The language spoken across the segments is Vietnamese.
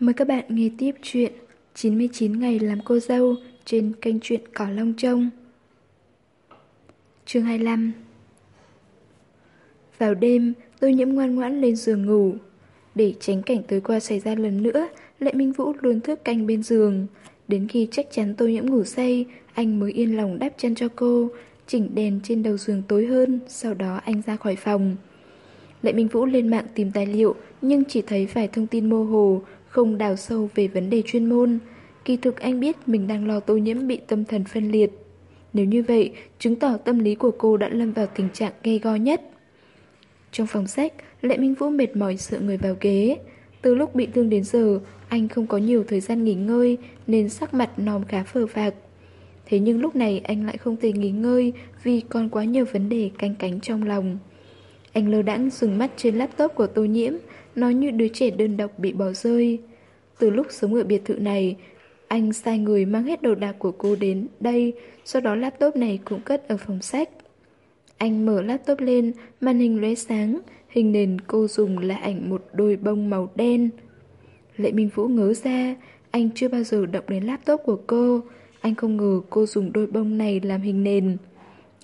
Mời các bạn nghe tiếp chuyện 99 ngày làm cô dâu trên kênh truyện Cỏ Long Trông. Chương 25 Vào đêm, tôi nhiễm ngoan ngoãn lên giường ngủ. Để tránh cảnh tối qua xảy ra lần nữa, Lệ Minh Vũ luôn thức canh bên giường. Đến khi chắc chắn tôi nhiễm ngủ say, anh mới yên lòng đáp chân cho cô, chỉnh đèn trên đầu giường tối hơn, sau đó anh ra khỏi phòng. Lệ Minh Vũ lên mạng tìm tài liệu, nhưng chỉ thấy vài thông tin mơ hồ, không đào sâu về vấn đề chuyên môn. Kỳ thực anh biết mình đang lo tô nhiễm bị tâm thần phân liệt. Nếu như vậy, chứng tỏ tâm lý của cô đã lâm vào tình trạng gây go nhất. Trong phòng sách, Lệ Minh Vũ mệt mỏi sợ người vào ghế. Từ lúc bị thương đến giờ, anh không có nhiều thời gian nghỉ ngơi nên sắc mặt nòm khá phờ phạc. Thế nhưng lúc này anh lại không thể nghỉ ngơi vì còn quá nhiều vấn đề canh cánh trong lòng. Anh lơ đãng dừng mắt trên laptop của tô nhiễm, nó như đứa trẻ đơn độc bị bỏ rơi. Từ lúc sống ở biệt thự này, anh sai người mang hết đồ đạc của cô đến đây, sau đó laptop này cũng cất ở phòng sách. Anh mở laptop lên, màn hình lóe sáng, hình nền cô dùng là ảnh một đôi bông màu đen. Lệ Minh Vũ ngớ ra, anh chưa bao giờ động đến laptop của cô, anh không ngờ cô dùng đôi bông này làm hình nền.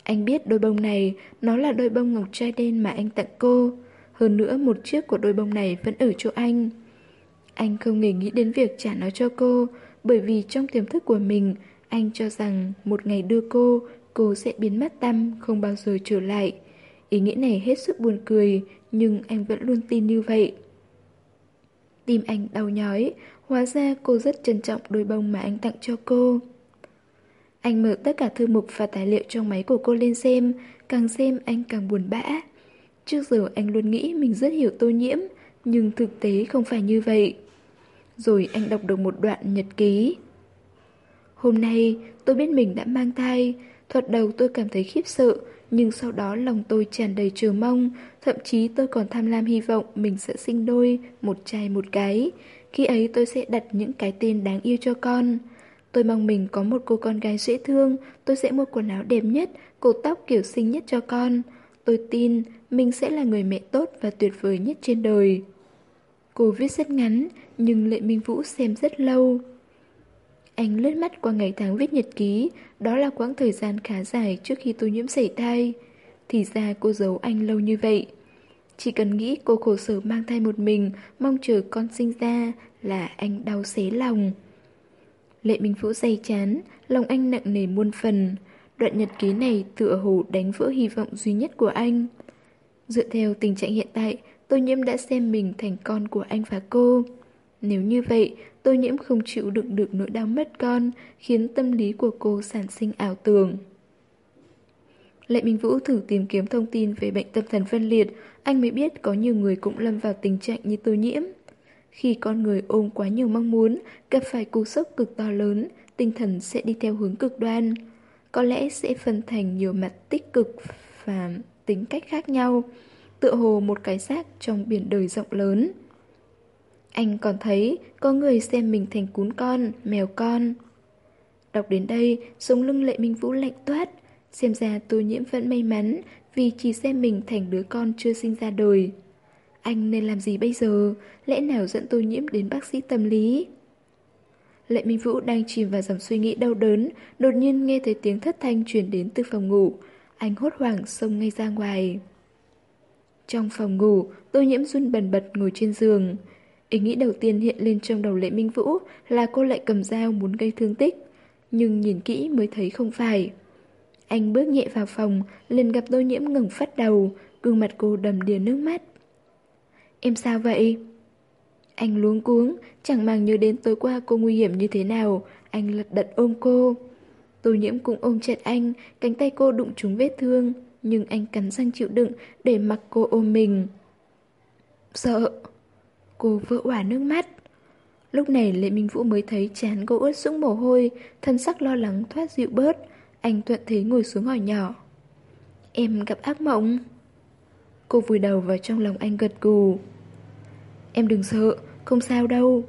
Anh biết đôi bông này, nó là đôi bông ngọc trai đen mà anh tặng cô. Hơn nữa một chiếc của đôi bông này vẫn ở chỗ anh. Anh không hề nghĩ đến việc trả nó cho cô, bởi vì trong tiềm thức của mình, anh cho rằng một ngày đưa cô, cô sẽ biến mất tâm, không bao giờ trở lại. Ý nghĩ này hết sức buồn cười, nhưng anh vẫn luôn tin như vậy. Tim anh đau nhói, hóa ra cô rất trân trọng đôi bông mà anh tặng cho cô. Anh mở tất cả thư mục và tài liệu trong máy của cô lên xem, càng xem anh càng buồn bã. Trước giờ anh luôn nghĩ mình rất hiểu tô nhiễm, nhưng thực tế không phải như vậy. Rồi anh đọc được một đoạn nhật ký. Hôm nay tôi biết mình đã mang thai, thoạt đầu tôi cảm thấy khiếp sợ, nhưng sau đó lòng tôi tràn đầy chờ mong, thậm chí tôi còn tham lam hy vọng mình sẽ sinh đôi, một trai một gái. Khi ấy tôi sẽ đặt những cái tên đáng yêu cho con. Tôi mong mình có một cô con gái dễ thương, tôi sẽ mua quần áo đẹp nhất, cột tóc kiểu xinh nhất cho con. Tôi tin mình sẽ là người mẹ tốt và tuyệt vời nhất trên đời. Cô viết rất ngắn, nhưng Lệ Minh Vũ xem rất lâu. Anh lướt mắt qua ngày tháng viết nhật ký, đó là quãng thời gian khá dài trước khi tôi nhiễm sảy thai. Thì ra cô giấu anh lâu như vậy. Chỉ cần nghĩ cô khổ sở mang thai một mình, mong chờ con sinh ra là anh đau xé lòng. Lệ Minh Vũ dày chán, lòng anh nặng nề muôn phần. Đoạn nhật ký này tựa hồ đánh vỡ hy vọng duy nhất của anh. Dựa theo tình trạng hiện tại, Tô Nhiễm đã xem mình thành con của anh và cô. Nếu như vậy, Tô Nhiễm không chịu đựng được nỗi đau mất con, khiến tâm lý của cô sản sinh ảo tưởng. Lệ Minh Vũ thử tìm kiếm thông tin về bệnh tâm thần phân liệt, anh mới biết có nhiều người cũng lâm vào tình trạng như Tô Nhiễm. Khi con người ôm quá nhiều mong muốn, gặp phải cú sốc cực to lớn, tinh thần sẽ đi theo hướng cực đoan. Có lẽ sẽ phân thành nhiều mặt tích cực và tính cách khác nhau, tựa hồ một cái xác trong biển đời rộng lớn. Anh còn thấy có người xem mình thành cún con, mèo con. Đọc đến đây, sống lưng lệ minh vũ lạnh toát. Xem ra Tô nhiễm vẫn may mắn vì chỉ xem mình thành đứa con chưa sinh ra đời. Anh nên làm gì bây giờ? Lẽ nào dẫn Tô nhiễm đến bác sĩ tâm lý? Lệ Minh Vũ đang chìm vào dòng suy nghĩ đau đớn, đột nhiên nghe thấy tiếng thất thanh truyền đến từ phòng ngủ. Anh hốt hoảng xông ngay ra ngoài. Trong phòng ngủ, tô nhiễm run bần bật ngồi trên giường. Ý nghĩ đầu tiên hiện lên trong đầu Lệ Minh Vũ là cô lại cầm dao muốn gây thương tích. Nhưng nhìn kỹ mới thấy không phải. Anh bước nhẹ vào phòng, liền gặp tô nhiễm ngừng phát đầu, gương mặt cô đầm đìa nước mắt. Em sao vậy? Anh luống cuống, chẳng màng nhớ đến tối qua cô nguy hiểm như thế nào, anh lật đật ôm cô. Tô nhiễm cũng ôm chặt anh, cánh tay cô đụng trúng vết thương, nhưng anh cắn răng chịu đựng để mặc cô ôm mình. Sợ. Cô vỡ òa nước mắt. Lúc này Lệ Minh Vũ mới thấy chán cô ướt sũng mồ hôi, thân sắc lo lắng thoát dịu bớt. Anh thuận thế ngồi xuống hỏi nhỏ. Em gặp ác mộng. Cô vùi đầu vào trong lòng anh gật gù. Em đừng sợ, không sao đâu.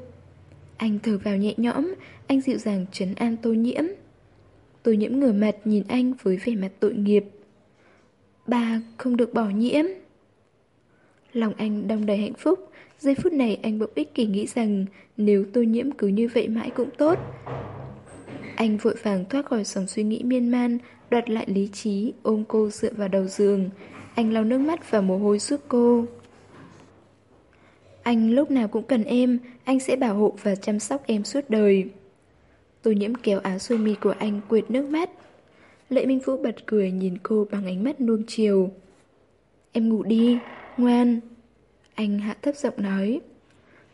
Anh thở vào nhẹ nhõm, anh dịu dàng trấn an tô nhiễm. Tô nhiễm ngửa mặt nhìn anh với vẻ mặt tội nghiệp. Bà không được bỏ nhiễm. Lòng anh đong đầy hạnh phúc, giây phút này anh bỗng ích kỷ nghĩ rằng nếu tôi nhiễm cứ như vậy mãi cũng tốt. Anh vội vàng thoát khỏi dòng suy nghĩ miên man, đoạt lại lý trí, ôm cô dựa vào đầu giường. Anh lau nước mắt và mồ hôi giúp cô. Anh lúc nào cũng cần em, anh sẽ bảo hộ và chăm sóc em suốt đời. tôi nhiễm kéo áo sơ mi của anh quệt nước mắt. Lệ Minh Vũ bật cười nhìn cô bằng ánh mắt nuông chiều. Em ngủ đi, ngoan. Anh hạ thấp giọng nói.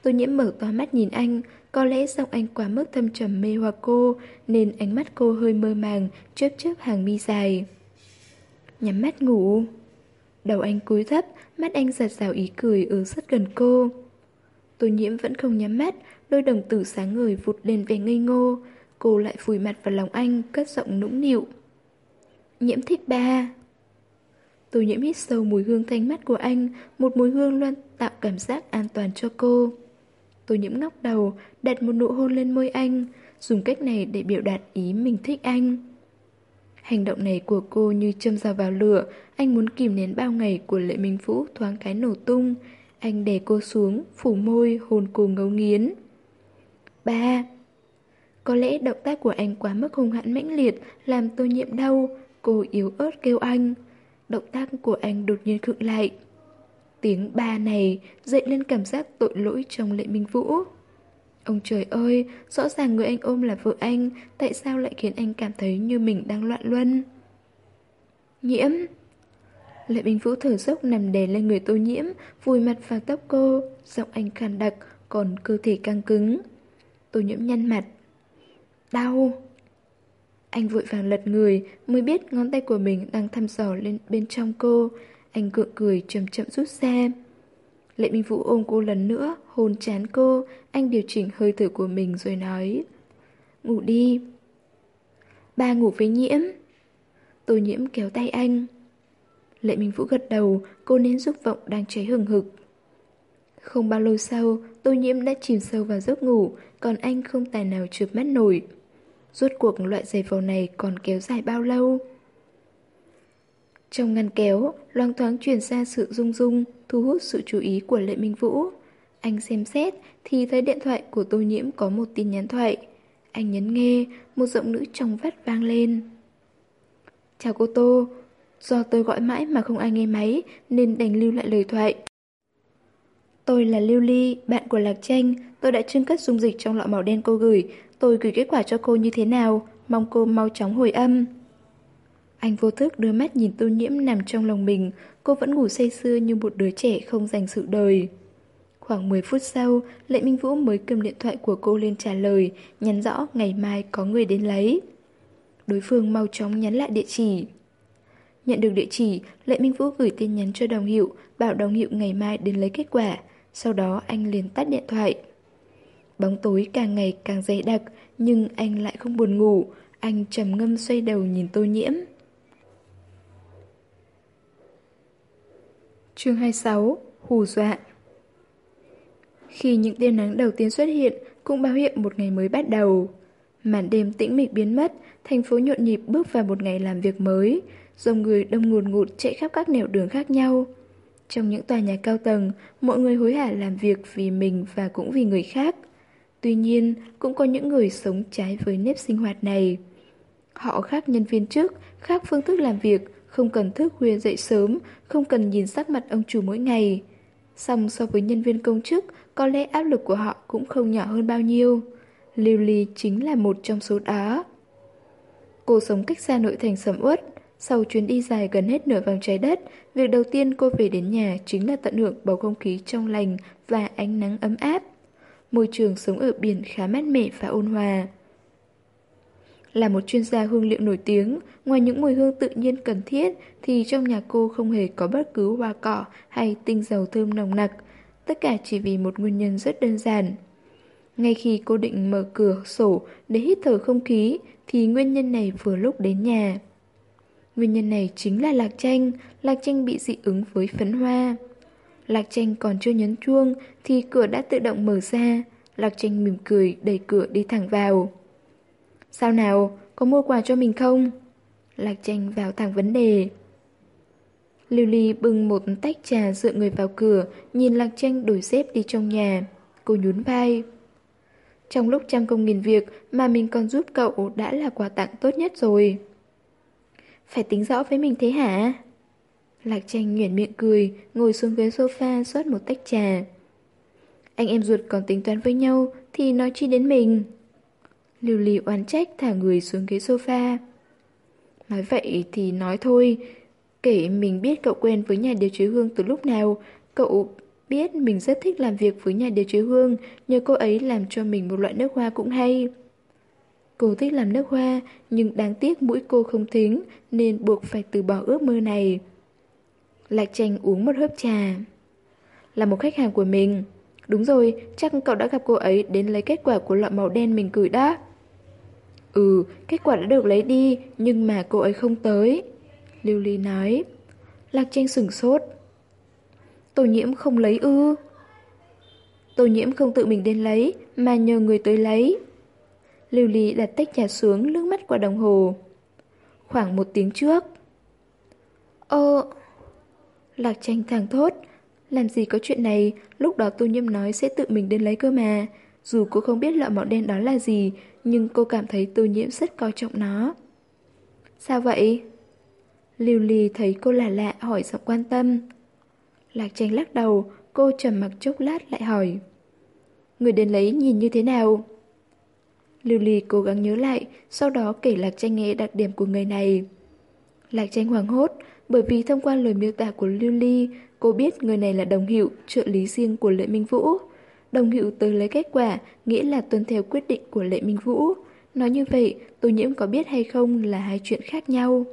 Tô nhiễm mở to mắt nhìn anh, có lẽ giọng anh quá mức thâm trầm mê hoặc cô, nên ánh mắt cô hơi mơ màng, chớp chớp hàng mi dài. Nhắm mắt ngủ. Đầu anh cúi thấp, mắt anh giật rào ý cười ở rất gần cô. Tô nhiễm vẫn không nhắm mắt, đôi đồng tử sáng ngời vụt lên vẻ ngây ngô. Cô lại vùi mặt vào lòng anh, cất giọng nũng nịu. Nhiễm thích ba. Tô nhiễm hít sâu mùi hương thanh mắt của anh, một mùi hương luôn tạo cảm giác an toàn cho cô. Tô nhiễm ngóc đầu, đặt một nụ hôn lên môi anh, dùng cách này để biểu đạt ý mình thích anh. Hành động này của cô như châm dao vào lửa, anh muốn kìm nén bao ngày của Lệ Minh Vũ thoáng cái nổ tung. Anh đè cô xuống, phủ môi, hồn cô ngấu nghiến. Ba! Có lẽ động tác của anh quá mức hung hãn mãnh liệt, làm tôi nhiễm đau. Cô yếu ớt kêu anh. Động tác của anh đột nhiên khựng lại. Tiếng ba này dậy lên cảm giác tội lỗi trong Lệ Minh Vũ. Ông trời ơi, rõ ràng người anh ôm là vợ anh, tại sao lại khiến anh cảm thấy như mình đang loạn luân? Nhiễm! Lệ Minh Vũ thở dốc nằm đè lên người tô nhiễm, vùi mặt vào tóc cô, giọng anh khàn đặc, còn cơ thể căng cứng. Tô nhiễm nhăn mặt. Đau! Anh vội vàng lật người, mới biết ngón tay của mình đang thăm dò lên bên trong cô. Anh gượng cười chậm chậm rút ra. Lệ Minh Vũ ôm cô lần nữa, hôn chán cô, anh điều chỉnh hơi thở của mình rồi nói. Ngủ đi. Ba ngủ với nhiễm. Tô nhiễm kéo tay anh. Lệ Minh Vũ gật đầu, cô nén dục vọng đang cháy hừng hực. Không bao lâu sau, tô nhiễm đã chìm sâu vào giấc ngủ, còn anh không tài nào chợp mắt nổi. Rốt cuộc loại giày vò này còn kéo dài bao lâu? Trong ngăn kéo, loang thoáng truyền ra sự rung rung, thu hút sự chú ý của Lệ Minh Vũ. Anh xem xét thì thấy điện thoại của Tô Nhiễm có một tin nhắn thoại. Anh nhấn nghe, một giọng nữ trong vắt vang lên. Chào cô Tô, do tôi gọi mãi mà không ai nghe máy nên đành lưu lại lời thoại. Tôi là Lưu Ly, bạn của Lạc Tranh, tôi đã trưng cất dung dịch trong lọ màu đen cô gửi, tôi gửi kết quả cho cô như thế nào, mong cô mau chóng hồi âm. Anh vô thức đưa mắt nhìn tô nhiễm nằm trong lòng mình, cô vẫn ngủ say sưa như một đứa trẻ không dành sự đời. Khoảng 10 phút sau, Lệ Minh Vũ mới cầm điện thoại của cô lên trả lời, nhắn rõ ngày mai có người đến lấy. Đối phương mau chóng nhắn lại địa chỉ. Nhận được địa chỉ, Lệ Minh Vũ gửi tin nhắn cho đồng hiệu, bảo đồng hiệu ngày mai đến lấy kết quả. Sau đó anh liền tắt điện thoại. Bóng tối càng ngày càng dày đặc, nhưng anh lại không buồn ngủ. Anh trầm ngâm xoay đầu nhìn tô nhiễm. Chương 26 Hù dọa Khi những tia nắng đầu tiên xuất hiện cũng báo hiệu một ngày mới bắt đầu. Màn đêm tĩnh mịch biến mất, thành phố nhộn nhịp bước vào một ngày làm việc mới. Dòng người đông ngùn ngụt chạy khắp các nẻo đường khác nhau. Trong những tòa nhà cao tầng, mọi người hối hả làm việc vì mình và cũng vì người khác. Tuy nhiên, cũng có những người sống trái với nếp sinh hoạt này. Họ khác nhân viên trước, khác phương thức làm việc, không cần thức khuya dậy sớm, không cần nhìn sắc mặt ông chủ mỗi ngày. Song so với nhân viên công chức, có lẽ áp lực của họ cũng không nhỏ hơn bao nhiêu. Lưu Ly chính là một trong số đó. Cô sống cách xa nội thành sầm uất. Sau chuyến đi dài gần hết nửa vòng trái đất, việc đầu tiên cô về đến nhà chính là tận hưởng bầu không khí trong lành và ánh nắng ấm áp. Môi trường sống ở biển khá mát mẻ và ôn hòa. Là một chuyên gia hương liệu nổi tiếng, ngoài những mùi hương tự nhiên cần thiết thì trong nhà cô không hề có bất cứ hoa cỏ hay tinh dầu thơm nồng nặc. Tất cả chỉ vì một nguyên nhân rất đơn giản. Ngay khi cô định mở cửa sổ để hít thở không khí thì nguyên nhân này vừa lúc đến nhà. Nguyên nhân này chính là lạc chanh, lạc chanh bị dị ứng với phấn hoa. Lạc Tranh còn chưa nhấn chuông thì cửa đã tự động mở ra. Lạc Tranh mỉm cười đẩy cửa đi thẳng vào. Sao nào, có mua quà cho mình không? Lạc tranh vào thẳng vấn đề. Lưu Ly bưng một tách trà dựa người vào cửa, nhìn Lạc Tranh đổi xếp đi trong nhà. Cô nhún vai. Trong lúc trăm công nghìn việc mà mình còn giúp cậu đã là quà tặng tốt nhất rồi. Phải tính rõ với mình thế hả? Lạc tranh nhuyễn miệng cười, ngồi xuống ghế sofa rót một tách trà. Anh em ruột còn tính toán với nhau thì nói chi đến mình. Lưu Ly oán trách thả người xuống ghế sofa. Nói vậy thì nói thôi, kể mình biết cậu quen với nhà điều chế hương từ lúc nào, cậu biết mình rất thích làm việc với nhà điều chế hương, nhờ cô ấy làm cho mình một loại nước hoa cũng hay. Cô thích làm nước hoa, nhưng đáng tiếc mũi cô không thính, nên buộc phải từ bỏ ước mơ này. Lạc tranh uống một hớp trà. Là một khách hàng của mình. Đúng rồi, chắc cậu đã gặp cô ấy đến lấy kết quả của lọ màu đen mình gửi đó. Ừ, kết quả đã được lấy đi, nhưng mà cô ấy không tới. Lưu Ly nói. Lạc tranh sửng sốt. Tô nhiễm không lấy ư. Tô nhiễm không tự mình đến lấy, mà nhờ người tới lấy. Lưu Ly đặt tách trà xuống, lướt mắt qua đồng hồ. Khoảng một tiếng trước. Ơ... Lạc tranh thẳng thốt. Làm gì có chuyện này, lúc đó tô nhiễm nói sẽ tự mình đến lấy cơ mà. Dù cô không biết lọ màu đen đó là gì, nhưng cô cảm thấy tô nhiễm rất coi trọng nó. Sao vậy? Lưu Ly thấy cô lạ lạ hỏi giọng quan tâm. Lạc tranh lắc đầu, cô trầm mặc chốc lát lại hỏi. Người đến lấy nhìn như thế nào? Lưu Ly cố gắng nhớ lại, sau đó kể Lạc tranh nghe đặc điểm của người này. Lạc tranh hoảng hốt, bởi vì thông qua lời miêu tả của Lưu Ly, cô biết người này là đồng hiệu, trợ lý riêng của Lệ Minh Vũ. Đồng hiệu tới lấy kết quả, nghĩa là tuân theo quyết định của Lệ Minh Vũ. Nói như vậy, Tô Nhiễm có biết hay không là hai chuyện khác nhau.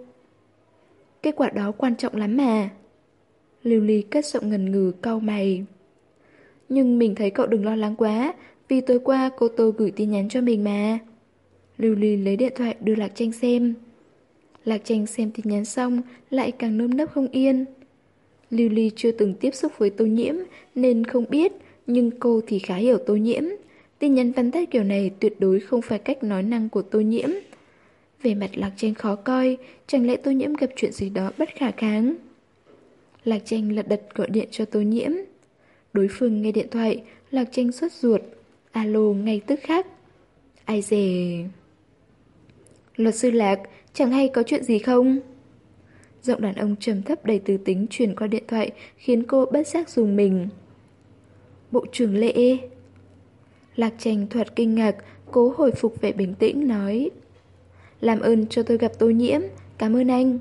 Kết quả đó quan trọng lắm mà. Lưu Ly cất giọng ngần ngừ cau mày. Nhưng mình thấy cậu đừng lo lắng quá, vì tối qua cô Tô gửi tin nhắn cho mình mà. Lưu Ly lấy điện thoại đưa Lạc Tranh xem. Lạc Tranh xem tin nhắn xong lại càng nơm nấp không yên. Lưu Ly chưa từng tiếp xúc với tô nhiễm nên không biết, nhưng cô thì khá hiểu tô nhiễm. Tin nhắn văn tách kiểu này tuyệt đối không phải cách nói năng của tô nhiễm. Về mặt Lạc Tranh khó coi, chẳng lẽ tô nhiễm gặp chuyện gì đó bất khả kháng. Lạc Tranh lật đật gọi điện cho tô nhiễm. Đối phương nghe điện thoại, Lạc Tranh xuất ruột. Alo ngay tức khắc. Ai dè... Luật sư Lạc, chẳng hay có chuyện gì không? Giọng đàn ông trầm thấp đầy từ tính truyền qua điện thoại khiến cô bất giác dùng mình. Bộ trưởng Lệ e. Lạc tranh thuật kinh ngạc, cố hồi phục vẻ bình tĩnh, nói Làm ơn cho tôi gặp tô nhiễm, cảm ơn anh.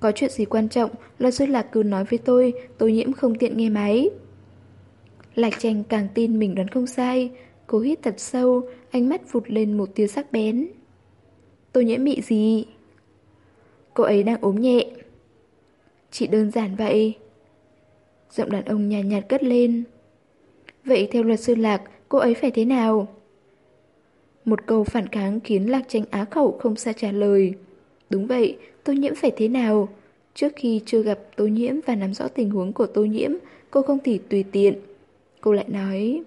Có chuyện gì quan trọng, luật sư Lạc cứ nói với tôi, tô nhiễm không tiện nghe máy. Lạc tranh càng tin mình đoán không sai, cố hít thật sâu, ánh mắt vụt lên một tia sắc bén. Tô nhiễm bị gì? Cô ấy đang ốm nhẹ. Chỉ đơn giản vậy. Giọng đàn ông nhàn nhạt, nhạt cất lên. Vậy theo luật sư Lạc, cô ấy phải thế nào? Một câu phản kháng khiến Lạc tranh á khẩu không xa trả lời. Đúng vậy, tô nhiễm phải thế nào? Trước khi chưa gặp tô nhiễm và nắm rõ tình huống của tô nhiễm, cô không thể tùy tiện. Cô lại nói...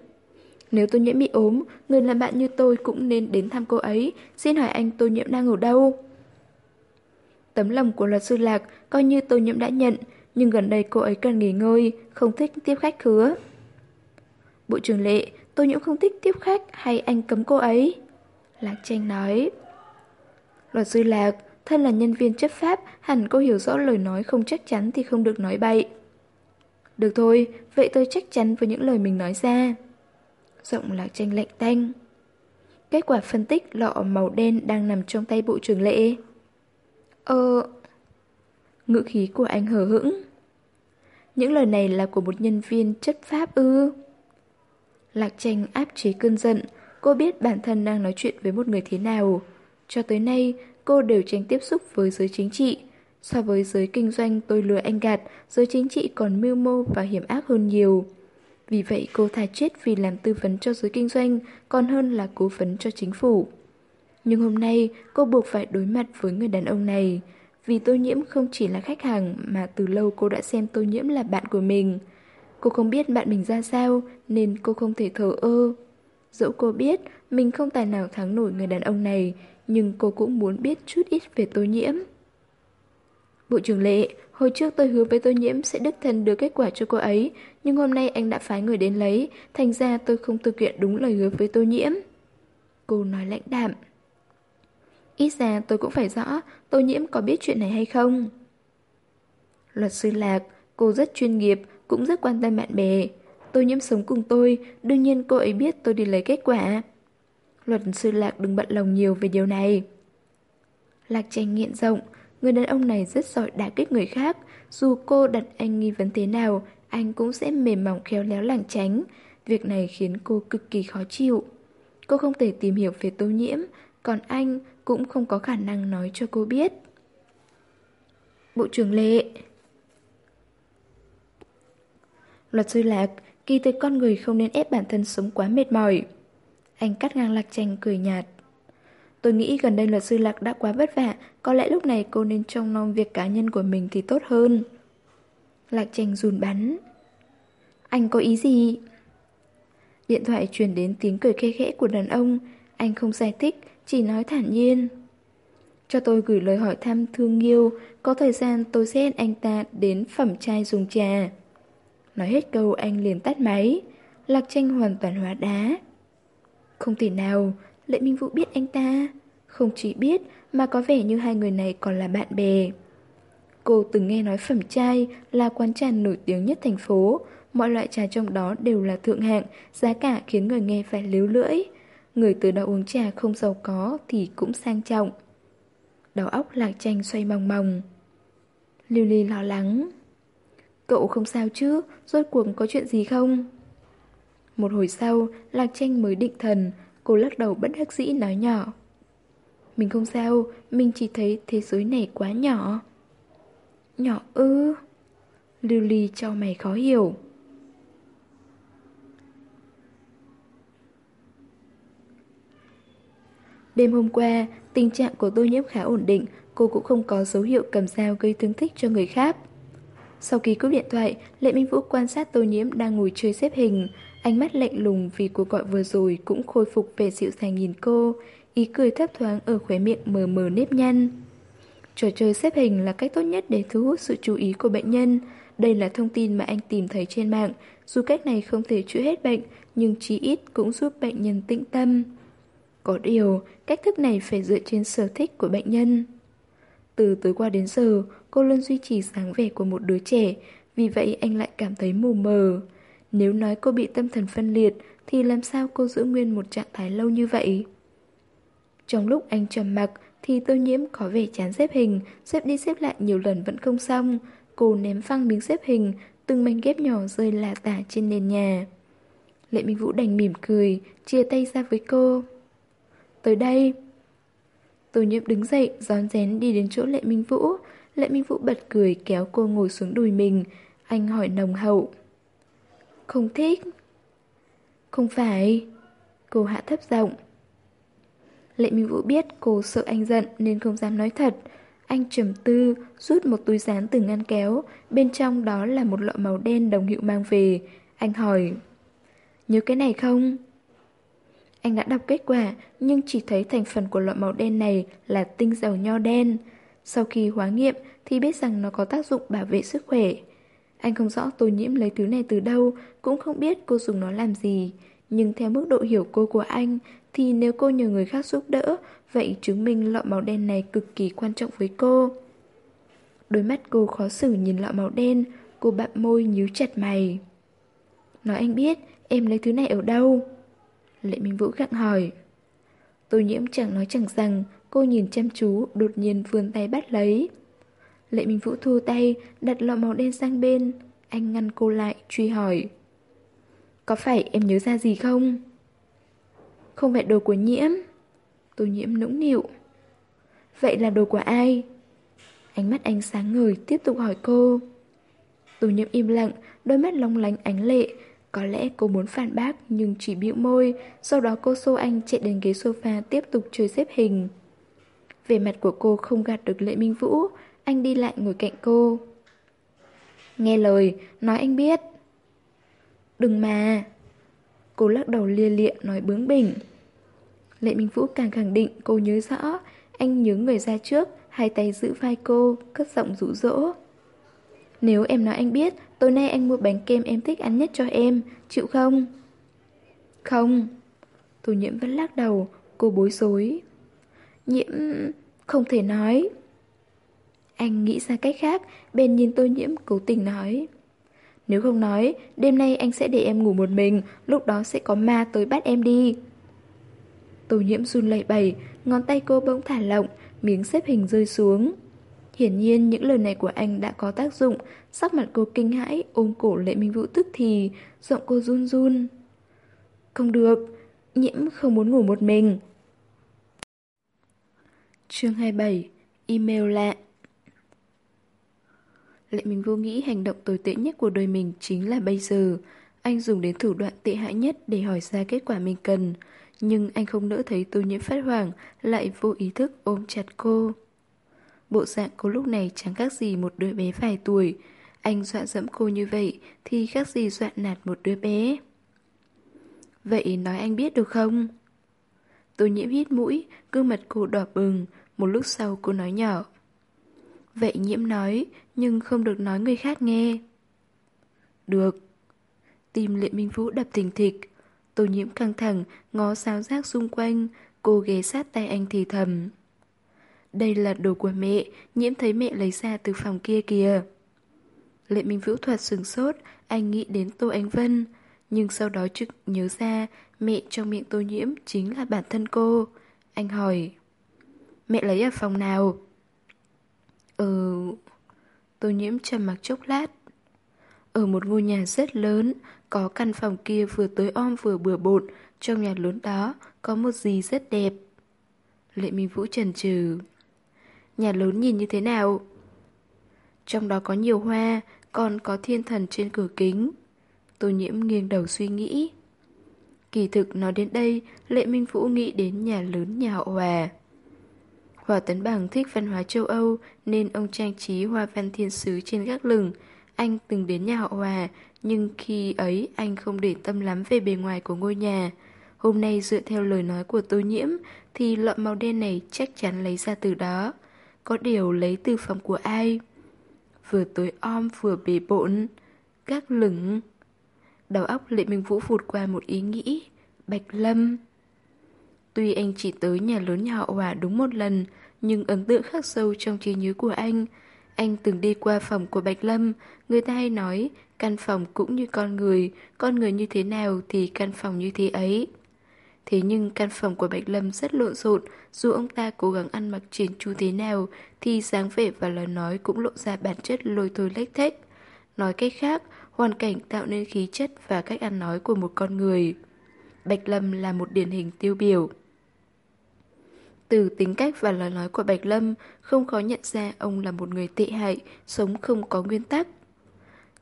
Nếu tôi nhiễm bị ốm, người làm bạn như tôi cũng nên đến thăm cô ấy. Xin hỏi anh tôi nhiễm đang ở đâu? Tấm lòng của luật sư Lạc coi như tôi nhiễm đã nhận, nhưng gần đây cô ấy cần nghỉ ngơi, không thích tiếp khách khứa. Bộ trưởng lệ, tôi nhiễm không thích tiếp khách hay anh cấm cô ấy? Lạc tranh nói. Luật sư Lạc, thân là nhân viên chấp pháp, hẳn cô hiểu rõ lời nói không chắc chắn thì không được nói bậy. Được thôi, vậy tôi chắc chắn với những lời mình nói ra. Giọng lạc tranh lạnh tanh. Kết quả phân tích lọ màu đen đang nằm trong tay bộ trưởng lệ. Ờ... Ngữ khí của anh hờ hững. Những lời này là của một nhân viên chất pháp ư. Lạc tranh áp chế cơn giận, cô biết bản thân đang nói chuyện với một người thế nào. Cho tới nay, cô đều tránh tiếp xúc với giới chính trị. So với giới kinh doanh tôi lừa anh gạt, giới chính trị còn mưu mô và hiểm ác hơn nhiều. Vì vậy cô thà chết vì làm tư vấn cho giới kinh doanh còn hơn là cố vấn cho chính phủ. Nhưng hôm nay cô buộc phải đối mặt với người đàn ông này. Vì tô nhiễm không chỉ là khách hàng mà từ lâu cô đã xem tô nhiễm là bạn của mình. Cô không biết bạn mình ra sao nên cô không thể thờ ơ. Dẫu cô biết mình không tài nào thắng nổi người đàn ông này nhưng cô cũng muốn biết chút ít về tô nhiễm. Bộ trưởng Lệ, Hồi trước tôi hứa với tôi nhiễm sẽ đích thân đưa kết quả cho cô ấy, nhưng hôm nay anh đã phái người đến lấy, thành ra tôi không thực hiện đúng lời hứa với tôi nhiễm. Cô nói lãnh đạm. Ít ra tôi cũng phải rõ tôi nhiễm có biết chuyện này hay không. Luật sư Lạc, cô rất chuyên nghiệp, cũng rất quan tâm bạn bè. Tôi nhiễm sống cùng tôi, đương nhiên cô ấy biết tôi đi lấy kết quả. Luật sư Lạc đừng bận lòng nhiều về điều này. Lạc tranh nghiện rộng, người đàn ông này rất giỏi đả kích người khác. Dù cô đặt anh nghi vấn thế nào, anh cũng sẽ mềm mỏng khéo léo lảng tránh. Việc này khiến cô cực kỳ khó chịu. Cô không thể tìm hiểu về tô nhiễm, còn anh cũng không có khả năng nói cho cô biết. Bộ trưởng Lệ Luật sư Lạc, kỳ thực con người không nên ép bản thân sống quá mệt mỏi. Anh cắt ngang Lạc Tranh cười nhạt. Tôi nghĩ gần đây luật sư Lạc đã quá vất vả, có lẽ lúc này cô nên trông nom việc cá nhân của mình thì tốt hơn. Lạc Tranh run bắn. Anh có ý gì? Điện thoại truyền đến tiếng cười khe khẽ của đàn ông. Anh không giải thích, chỉ nói thản nhiên. Cho tôi gửi lời hỏi thăm thương yêu, có thời gian tôi sẽ hẹn anh ta đến phẩm chai dùng trà. Nói hết câu anh liền tắt máy. Lạc tranh hoàn toàn hóa đá. Không thể nào, Lệ Minh Vũ biết anh ta. Không chỉ biết mà có vẻ như hai người này còn là bạn bè. Cô từng nghe nói phẩm Chai là quán trà nổi tiếng nhất thành phố. Mọi loại trà trong đó đều là thượng hạng, giá cả khiến người nghe phải líu lưỡi. Người từ đó uống trà không giàu có thì cũng sang trọng. Đầu óc lạc tranh xoay mong mong. Lưu Ly lo lắng. Cậu không sao chứ, rốt cuộc có chuyện gì không? Một hồi sau, Lạc Tranh mới định thần, cô lắc đầu bất đắc dĩ nói nhỏ. Mình không sao, mình chỉ thấy thế giới này quá nhỏ. Nhỏ ư? Lưu Ly cho mày khó hiểu. Đêm hôm qua, tình trạng của tôi nhiễm khá ổn định, cô cũng không có dấu hiệu cầm dao gây thương tích cho người khác. Sau khi cúp điện thoại, Lệ Minh Vũ quan sát tô nhiễm đang ngồi chơi xếp hình. Ánh mắt lạnh lùng vì cuộc gọi vừa rồi cũng khôi phục vẻ dịu dàng nhìn cô, ý cười thấp thoáng ở khóe miệng mờ mờ nếp nhăn. Trò chơi xếp hình là cách tốt nhất để thu hút sự chú ý của bệnh nhân. Đây là thông tin mà anh tìm thấy trên mạng. Dù cách này không thể chữa hết bệnh, nhưng chí ít cũng giúp bệnh nhân tĩnh tâm. Có điều, cách thức này phải dựa trên sở thích của bệnh nhân. Từ tối qua đến giờ, cô luôn duy trì sáng vẻ của một đứa trẻ, vì vậy anh lại cảm thấy mù mờ. Nếu nói cô bị tâm thần phân liệt, thì làm sao cô giữ nguyên một trạng thái lâu như vậy? Trong lúc anh trầm mặc, thì tô nhiễm có vẻ chán xếp hình, xếp đi xếp lại nhiều lần vẫn không xong. Cô ném phăng miếng xếp hình, từng mảnh ghép nhỏ rơi lả tả trên nền nhà. Lệ Minh Vũ đành mỉm cười, chia tay ra với cô. Tới đây. Tô nhiễm đứng dậy, gión rén đi đến chỗ Lệ Minh Vũ. Lệ Minh Vũ bật cười kéo cô ngồi xuống đùi mình. Anh hỏi nồng hậu. Không thích. Không phải. Cô hạ thấp giọng. Lệ Minh Vũ biết cô sợ anh giận nên không dám nói thật. Anh trầm tư, rút một túi dán từ ngăn kéo, bên trong đó là một lọ màu đen đồng hiệu mang về. Anh hỏi, nhớ cái này không? Anh đã đọc kết quả, nhưng chỉ thấy thành phần của lọ màu đen này là tinh dầu nho đen. Sau khi hóa nghiệm thì biết rằng nó có tác dụng bảo vệ sức khỏe. Anh không rõ tô nhiễm lấy thứ này từ đâu, cũng không biết cô dùng nó làm gì. Nhưng theo mức độ hiểu cô của anh, thì nếu cô nhờ người khác giúp đỡ, vậy chứng minh lọ màu đen này cực kỳ quan trọng với cô. Đôi mắt cô khó xử nhìn lọ màu đen, cô bặm môi nhíu chặt mày. Nói anh biết, em lấy thứ này ở đâu? Lệ Minh Vũ gặng hỏi. Tô nhiễm chẳng nói chẳng rằng, cô nhìn chăm chú, đột nhiên vươn tay bắt lấy. Lệ Minh Vũ thu tay, đặt lọ màu đen sang bên. Anh ngăn cô lại, truy hỏi. Có phải em nhớ ra gì không? Không phải đồ của nhiễm. Tô nhiễm nũng nịu. Vậy là đồ của ai? Ánh mắt anh sáng ngời tiếp tục hỏi cô. Tô nhiễm im lặng, đôi mắt long lánh ánh lệ. Có lẽ cô muốn phản bác nhưng chỉ bĩu môi. Sau đó cô xô anh chạy đến ghế sofa tiếp tục chơi xếp hình. Về mặt của cô không gạt được Lệ Minh Vũ, anh đi lại ngồi cạnh cô. Nghe lời, nói anh biết. Đừng mà. Cô lắc đầu lia lịa nói bướng bỉnh. Lệ Minh Vũ càng khẳng định cô nhớ rõ, anh nhớ người ra trước, hai tay giữ vai cô, cất giọng rũ rỗ. Nếu em nói anh biết, tối nay anh mua bánh kem em thích ăn nhất cho em, chịu không? Không. Tô nhiễm vẫn lắc đầu, cô bối rối. Nhiễm... không thể nói. Anh nghĩ ra cách khác, bên nhìn tô nhiễm cố tình nói. Nếu không nói, đêm nay anh sẽ để em ngủ một mình, lúc đó sẽ có ma tới bắt em đi. Tô nhiễm run lẩy bẩy, ngón tay cô bỗng thả lỏng, miếng xếp hình rơi xuống. Hiển nhiên những lời này của anh đã có tác dụng, sắc mặt cô kinh hãi, ôm cổ Lệ Minh Vũ tức thì, giọng cô run run. Không được, nhiễm không muốn ngủ một mình. Chương 27 Email lạ Lệ Minh Vũ nghĩ hành động tồi tệ nhất của đời mình chính là bây giờ. Anh dùng đến thủ đoạn tệ hại nhất để hỏi ra kết quả mình cần. Nhưng anh không nỡ thấy tô nhiễm phát hoảng, lại vô ý thức ôm chặt cô. Bộ dạng cô lúc này chẳng khác gì một đứa bé vài tuổi. Anh dọa dẫm cô như vậy thì khác gì dọa nạt một đứa bé. Vậy nói anh biết được không? Tô nhiễm hít mũi, gương mặt cô đỏ bừng, một lúc sau cô nói nhỏ vệ nhiễm nói, nhưng không được nói người khác nghe. Được. Tim lệ minh vũ đập thình thịch. Tô nhiễm căng thẳng, ngó sao giác xung quanh, cô ghé sát tay anh thì thầm. Đây là đồ của mẹ, nhiễm thấy mẹ lấy ra từ phòng kia kìa. Lệ Minh Vũ thuật sừng sốt, anh nghĩ đến Tô Ánh Vân. Nhưng sau đó trực nhớ ra mẹ trong miệng Tô Nhiễm chính là bản thân cô. Anh hỏi, mẹ lấy ở phòng nào? Ừ... Tô Nhiễm trầm mặc chốc lát. Ở một ngôi nhà rất lớn, có căn phòng kia vừa tối om vừa bừa bộn, trong nhà lớn đó có một gì rất đẹp. Lệ Minh Vũ trần trừ. Nhà lớn nhìn như thế nào? Trong đó có nhiều hoa, còn có thiên thần trên cửa kính. Tô nhiễm nghiêng đầu suy nghĩ. Kỳ thực nói đến đây, Lệ Minh Vũ nghĩ đến nhà lớn nhà họ Hòa. Hòa Tấn Bằng thích văn hóa châu Âu nên ông trang trí hoa văn thiên sứ trên gác lửng. Anh từng đến nhà họ Hòa, nhưng khi ấy anh không để tâm lắm về bề ngoài của ngôi nhà. Hôm nay dựa theo lời nói của Tô Nhiễm thì lọ màu đen này chắc chắn lấy ra từ đó. Có điều lấy từ phòng của ai? Vừa tối om vừa bề bộn Gác lửng Đầu óc Lệ Minh Vũ vụt qua một ý nghĩ Bạch Lâm Tuy anh chỉ tới nhà lớn nhà họ Hòa đúng một lần Nhưng ấn tượng khắc sâu trong trí nhớ của anh Anh từng đi qua phòng của Bạch Lâm Người ta hay nói Căn phòng cũng như con người Con người như thế nào thì căn phòng như thế ấy Thế nhưng căn phòng của Bạch Lâm rất lộn xộn, dù ông ta cố gắng ăn mặc chỉnh chu thế nào, thì dáng vẻ và lời nói cũng lộ ra bản chất lôi thôi lách thách. Nói cách khác, hoàn cảnh tạo nên khí chất và cách ăn nói của một con người. Bạch Lâm là một điển hình tiêu biểu. Từ tính cách và lời nói của Bạch Lâm, không khó nhận ra ông là một người tệ hại, sống không có nguyên tắc.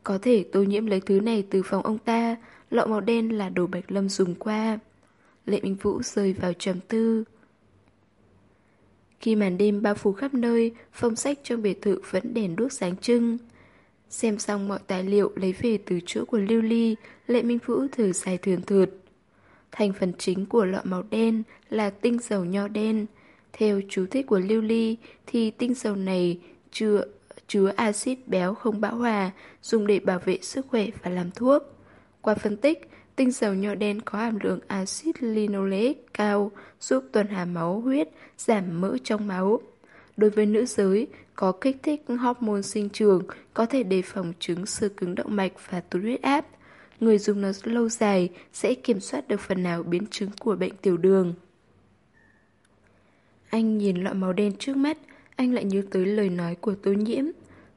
Có thể tô nhiễm lấy thứ này từ phòng ông ta, lọ màu đen là đồ Bạch Lâm dùng qua. Lệ Minh Vũ rơi vào trầm tư. Khi màn đêm bao phủ khắp nơi, phong sách trong biệt thự vẫn đèn đuốc sáng trưng. Xem xong mọi tài liệu lấy về từ chỗ của Lưu Ly, Lệ Minh Vũ thử dài thườn thượt. Thành phần chính của lọ màu đen là tinh dầu nho đen. Theo chú thích của Lưu Ly thì tinh dầu này chứa, chứa axit béo không bão hòa, dùng để bảo vệ sức khỏe và làm thuốc. Qua phân tích, Tinh dầu nho đen có hàm lượng axit linoleic cao, giúp tuần hà máu huyết, giảm mỡ trong máu. Đối với nữ giới, có kích thích hormone sinh trưởng, có thể đề phòng chứng sơ cứng động mạch và tụt huyết áp. Người dùng nó lâu dài sẽ kiểm soát được phần nào biến chứng của bệnh tiểu đường. Anh nhìn lọ màu đen trước mắt, anh lại nhớ tới lời nói của Tô Nhiễm.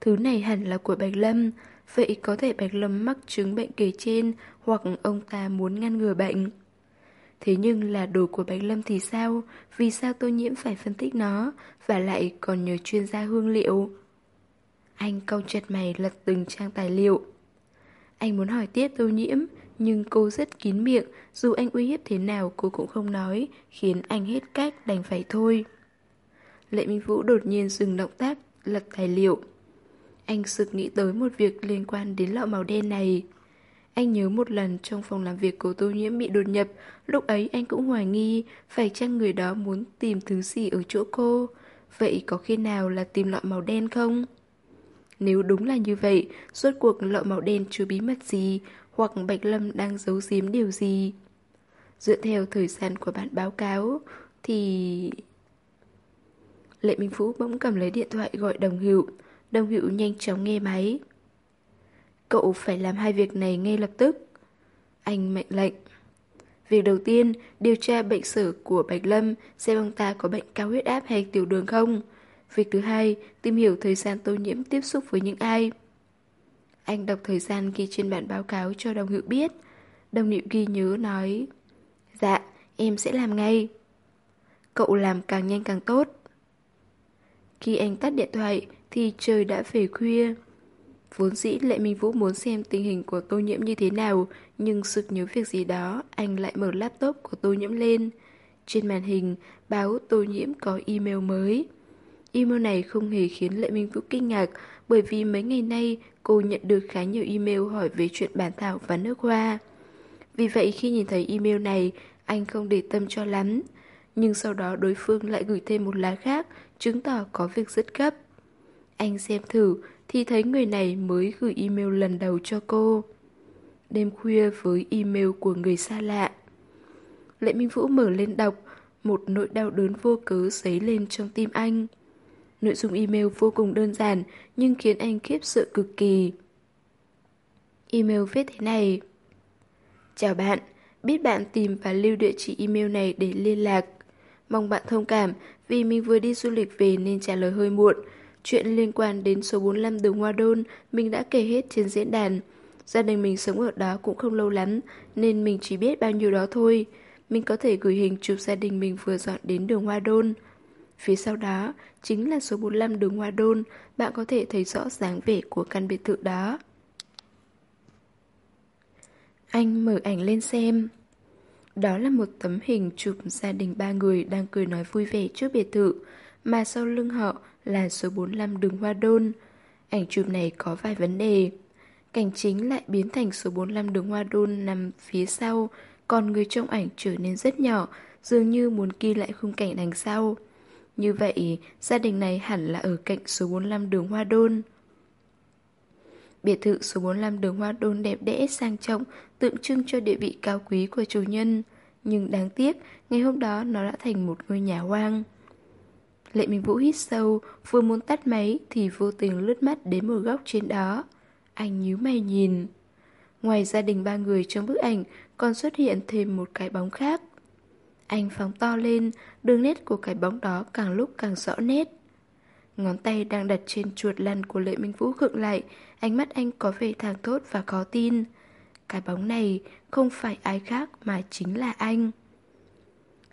Thứ này hẳn là của Bạch Lâm, Vậy có thể Bạch Lâm mắc chứng bệnh kể trên hoặc ông ta muốn ngăn ngừa bệnh. Thế nhưng là đồ của Bạch Lâm thì sao? Vì sao tô nhiễm phải phân tích nó và lại còn nhờ chuyên gia hương liệu? Anh cau chặt mày lật từng trang tài liệu. Anh muốn hỏi tiếp tô nhiễm, nhưng cô rất kín miệng, dù anh uy hiếp thế nào cô cũng không nói, khiến anh hết cách đành phải thôi. Lệ Minh Vũ đột nhiên dừng động tác, lật tài liệu. Anh sực nghĩ tới một việc liên quan đến lọ màu đen này. Anh nhớ một lần trong phòng làm việc của Tô Nhiễm bị đột nhập, lúc ấy anh cũng hoài nghi phải chăng người đó muốn tìm thứ gì ở chỗ cô. Vậy có khi nào là tìm lọ màu đen không? Nếu đúng là như vậy, suốt cuộc lọ màu đen chứa bí mật gì, hoặc Bạch Lâm đang giấu giếm điều gì? Dựa theo thời gian của bản báo cáo, thì... Lệ Minh Phú bỗng cầm lấy điện thoại gọi đồng hữu. Đồng hữu nhanh chóng nghe máy. Cậu phải làm hai việc này ngay lập tức. Anh mệnh lệnh. Việc đầu tiên, điều tra bệnh sử của Bạch Lâm xem ông ta có bệnh cao huyết áp hay tiểu đường không. Việc thứ hai, tìm hiểu thời gian tô nhiễm tiếp xúc với những ai. Anh đọc thời gian ghi trên bản báo cáo cho đồng hữu biết. Đồng hữu ghi nhớ nói Dạ, em sẽ làm ngay. Cậu làm càng nhanh càng tốt. Khi anh tắt điện thoại thì trời đã về khuya. Vốn dĩ Lệ Minh Vũ muốn xem tình hình của tô nhiễm như thế nào, nhưng sực nhớ việc gì đó, anh lại mở laptop của tô nhiễm lên. Trên màn hình, báo tô nhiễm có email mới. Email này không hề khiến Lệ Minh Vũ kinh ngạc, bởi vì mấy ngày nay cô nhận được khá nhiều email hỏi về chuyện bản thảo và nước hoa. Vì vậy khi nhìn thấy email này, anh không để tâm cho lắm. Nhưng sau đó đối phương lại gửi thêm một lá khác, chứng tỏ có việc rất gấp. Anh xem thử, thì thấy người này mới gửi email lần đầu cho cô. Đêm khuya với email của người xa lạ. Lệ Minh Vũ mở lên đọc, một nỗi đau đớn vô cớ dấy lên trong tim anh. Nội dung email vô cùng đơn giản nhưng khiến anh khiếp sợ cực kỳ. Email viết thế này. Chào bạn, biết bạn tìm và lưu địa chỉ email này để liên lạc. Mong bạn thông cảm vì mình vừa đi du lịch về nên trả lời hơi muộn. Chuyện liên quan đến số 45 đường Hoa Đôn mình đã kể hết trên diễn đàn. Gia đình mình sống ở đó cũng không lâu lắm nên mình chỉ biết bao nhiêu đó thôi. Mình có thể gửi hình chụp gia đình mình vừa dọn đến đường Hoa Đôn. Phía sau đó chính là số 45 đường Hoa Đôn, bạn có thể thấy rõ dáng vẻ của căn biệt thự đó. Anh mở ảnh lên xem. Đó là một tấm hình chụp gia đình ba người đang cười nói vui vẻ trước biệt thự, mà sau lưng họ là số 45 đường Hoa Đôn. Ảnh chụp này có vài vấn đề. Cảnh chính lại biến thành số 45 đường Hoa Đôn nằm phía sau, còn người trong ảnh trở nên rất nhỏ, dường như muốn ghi lại khung cảnh đằng sau. Như vậy, gia đình này hẳn là ở cạnh số 45 đường Hoa Đôn. Biệt thự số 45 đường Hoa Đôn đẹp đẽ sang trọng, tượng trưng cho địa vị cao quý của chủ nhân. Nhưng đáng tiếc, ngày hôm đó nó đã thành một ngôi nhà hoang. Lệ Minh Vũ hít sâu, vừa muốn tắt máy thì vô tình lướt mắt đến một góc trên đó. Anh nhíu mày nhìn. Ngoài gia đình ba người trong bức ảnh còn xuất hiện thêm một cái bóng khác. Anh phóng to lên, đường nét của cái bóng đó càng lúc càng rõ nét. Ngón tay đang đặt trên chuột lăn của Lệ Minh Vũ khựng lại, ánh mắt anh có vẻ thẳng thốt và khó tin. Cái bóng này không phải ai khác mà chính là anh.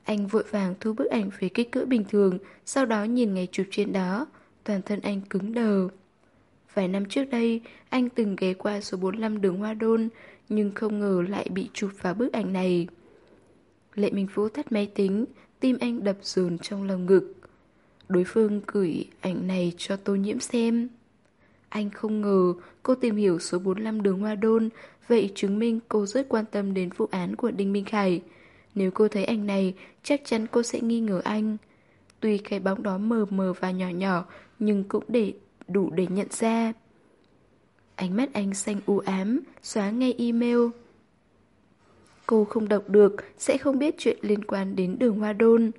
Anh vội vàng thu bức ảnh về kích cỡ bình thường, sau đó nhìn ngày chụp trên đó, toàn thân anh cứng đờ. Vài năm trước đây, anh từng ghé qua số 45 đường Hoa Đôn, nhưng không ngờ lại bị chụp vào bức ảnh này. Lệ Minh Vũ tắt máy tính, tim anh đập dồn trong lòng ngực. Đối phương gửi ảnh này cho tô nhiễm xem. Anh không ngờ cô tìm hiểu số 45 đường Hoa Đôn, vậy chứng minh cô rất quan tâm đến vụ án của Đinh Minh Khải. Nếu cô thấy ảnh này, chắc chắn cô sẽ nghi ngờ anh. Tuy cái bóng đó mờ mờ và nhỏ nhỏ, nhưng cũng để đủ để nhận ra. Ánh mắt anh xanh u ám, xóa ngay email. Cô không đọc được, sẽ không biết chuyện liên quan đến đường hoa đôn.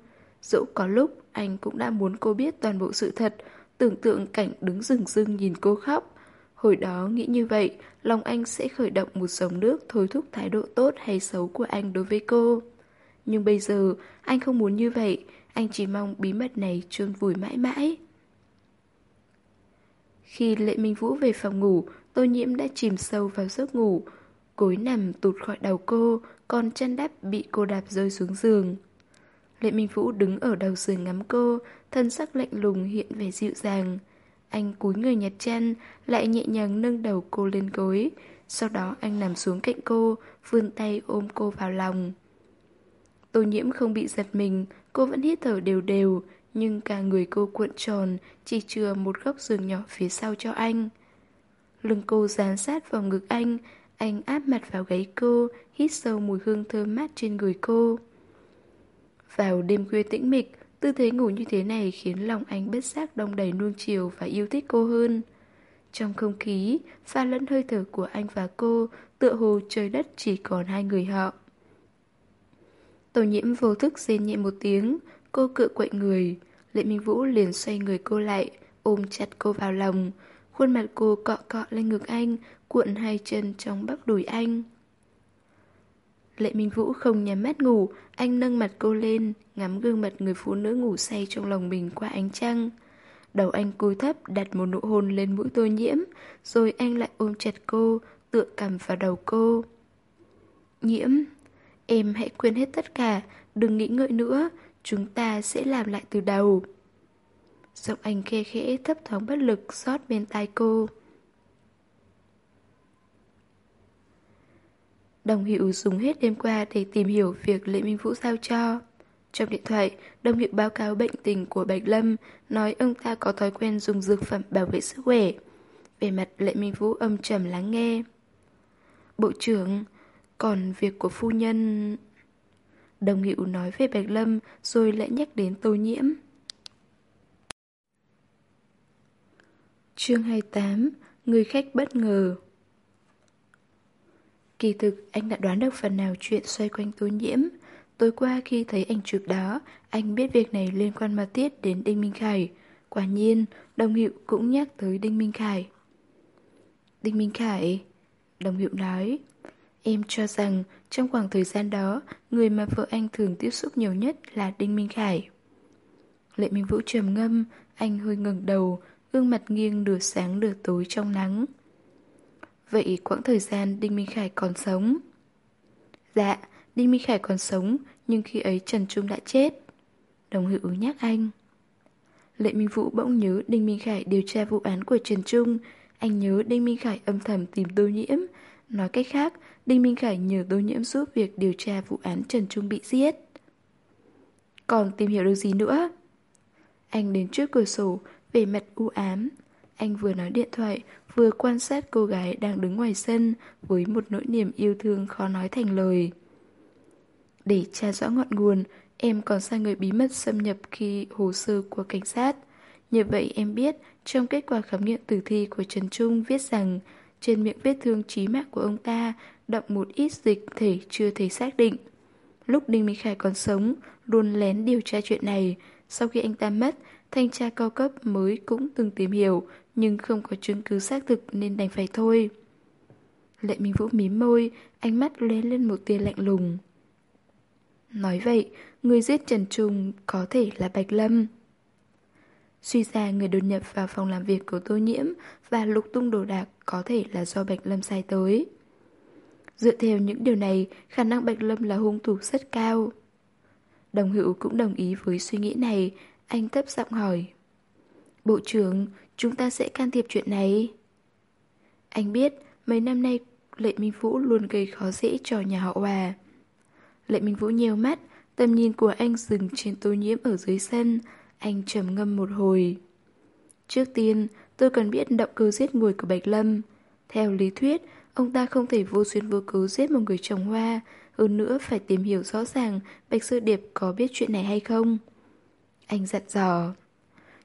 Dẫu có lúc, anh cũng đã muốn cô biết toàn bộ sự thật, tưởng tượng cảnh đứng rừng rưng nhìn cô khóc. Hồi đó nghĩ như vậy, lòng anh sẽ khởi động một dòng nước thôi thúc thái độ tốt hay xấu của anh đối với cô. Nhưng bây giờ, anh không muốn như vậy, anh chỉ mong bí mật này chôn vùi mãi mãi. Khi Lệ Minh Vũ về phòng ngủ, Tô Nhiễm đã chìm sâu vào giấc ngủ. Cối nằm tụt khỏi đầu cô, còn chân đắp bị cô đạp rơi xuống giường. Lệ Minh Vũ đứng ở đầu giường ngắm cô, thân sắc lạnh lùng hiện vẻ dịu dàng. Anh cúi người nhặt chăn, lại nhẹ nhàng nâng đầu cô lên gối. Sau đó anh nằm xuống cạnh cô, vươn tay ôm cô vào lòng. Tô nhiễm không bị giật mình, cô vẫn hít thở đều đều, nhưng cả người cô cuộn tròn, chỉ chừa một góc giường nhỏ phía sau cho anh. Lưng cô dán sát vào ngực anh, anh áp mặt vào gáy cô, hít sâu mùi hương thơm mát trên người cô. Vào đêm khuya tĩnh mịch, tư thế ngủ như thế này khiến lòng anh bất giác đông đầy nuông chiều và yêu thích cô hơn. Trong không khí, pha lẫn hơi thở của anh và cô, tựa hồ trời đất chỉ còn hai người họ. Tổ nhiễm vô thức rên nhẹ một tiếng, cô cựa quậy người. Lệ Minh Vũ liền xoay người cô lại, ôm chặt cô vào lòng. Khuôn mặt cô cọ cọ lên ngực anh, cuộn hai chân trong bắp đùi anh. Lệ Minh Vũ không nhắm mắt ngủ, anh nâng mặt cô lên, ngắm gương mặt người phụ nữ ngủ say trong lòng mình qua ánh trăng. Đầu anh cúi thấp đặt một nụ hôn lên mũi tô nhiễm, rồi anh lại ôm chặt cô, tựa cầm vào đầu cô. Nhiễm, em hãy quên hết tất cả, đừng nghĩ ngợi nữa, chúng ta sẽ làm lại từ đầu. Giọng anh khe khẽ thấp thoáng bất lực xót bên tai cô. Đồng Hiệu dùng hết đêm qua để tìm hiểu việc Lệ Minh Vũ giao cho. Trong điện thoại, Đồng Hiệu báo cáo bệnh tình của Bạch Lâm, nói ông ta có thói quen dùng dược phẩm bảo vệ sức khỏe. Về mặt Lệ Minh Vũ âm trầm lắng nghe. Bộ trưởng, còn việc của phu nhân... Đồng Hiệu nói về Bạch Lâm rồi lại nhắc đến tô nhiễm. Chương 28 Người khách bất ngờ. Kỳ thực, anh đã đoán được phần nào chuyện xoay quanh tố nhiễm. Tối qua khi thấy ảnh chụp đó, Anh biết việc này liên quan mật tiết đến Đinh Minh Khải. Quả nhiên, Đồng Hiệu cũng nhắc tới Đinh Minh Khải. Đinh Minh Khải, Đồng Hiệu nói, Em cho rằng trong khoảng thời gian đó, Người mà vợ anh thường tiếp xúc nhiều nhất là Đinh Minh Khải. Lệ Minh Vũ trầm ngâm, Anh hơi ngẩng đầu Gương mặt nghiêng nửa sáng nửa tối trong nắng. Vậy quãng thời gian Đinh Minh Khải còn sống? Dạ Đinh Minh Khải còn sống, Nhưng khi ấy Trần Trung đã chết. Đồng hữu nhắc anh. Lệ Minh Vũ bỗng nhớ Đinh Minh Khải điều tra vụ án của Trần Trung. Anh nhớ Đinh Minh Khải âm thầm tìm Tô Nhiễm. Nói cách khác, Đinh Minh Khải nhờ Tô Nhiễm giúp việc điều tra vụ án Trần Trung bị giết. Còn tìm hiểu được gì nữa? Anh đến trước cửa sổ về mặt u ám Anh vừa nói điện thoại vừa quan sát cô gái đang đứng ngoài sân với một nỗi niềm yêu thương khó nói thành lời. Để tra rõ ngọn nguồn, em còn sai người bí mật xâm nhập khi hồ sơ của cảnh sát. Như vậy em biết trong kết quả khám nghiệm tử thi của Trần Trung viết rằng trên miệng vết thương chí mạng của ông ta đọng một ít dịch thể chưa thể xác định. Lúc Đinh Minh Khải còn sống, luôn lén điều tra chuyện này. Sau khi anh ta mất, thanh tra cao cấp mới cũng từng tìm hiểu nhưng không có chứng cứ xác thực nên đành phải thôi. Lệ Minh Vũ mím môi, ánh mắt lóe lên một tia lạnh lùng. Nói vậy, người giết Trần Trung có thể là Bạch Lâm. Suy ra người đột nhập vào phòng làm việc của Tô Nhiễm và lục tung đồ đạc có thể là do Bạch Lâm sai tới. Dựa theo những điều này, khả năng Bạch Lâm là hung thủ rất cao. Đồng hữu cũng đồng ý với suy nghĩ này, anh thấp giọng hỏi. Bộ trưởng, chúng ta sẽ can thiệp chuyện này. Anh biết, mấy năm nay Lệ Minh Vũ luôn gây khó dễ cho nhà họ Hòa. Lệ Minh Vũ nhiều mắt, tầm nhìn của anh dừng trên tô nhiễm ở dưới sân, anh trầm ngâm một hồi. Trước tiên, tôi cần biết động cơ giết người của Bạch Lâm. Theo lý thuyết, ông ta không thể vô duyên vô cớ giết một người trồng hoa, hơn nữa phải tìm hiểu rõ ràng Bạch Sư Điệp có biết chuyện này hay không. Anh dặn dò.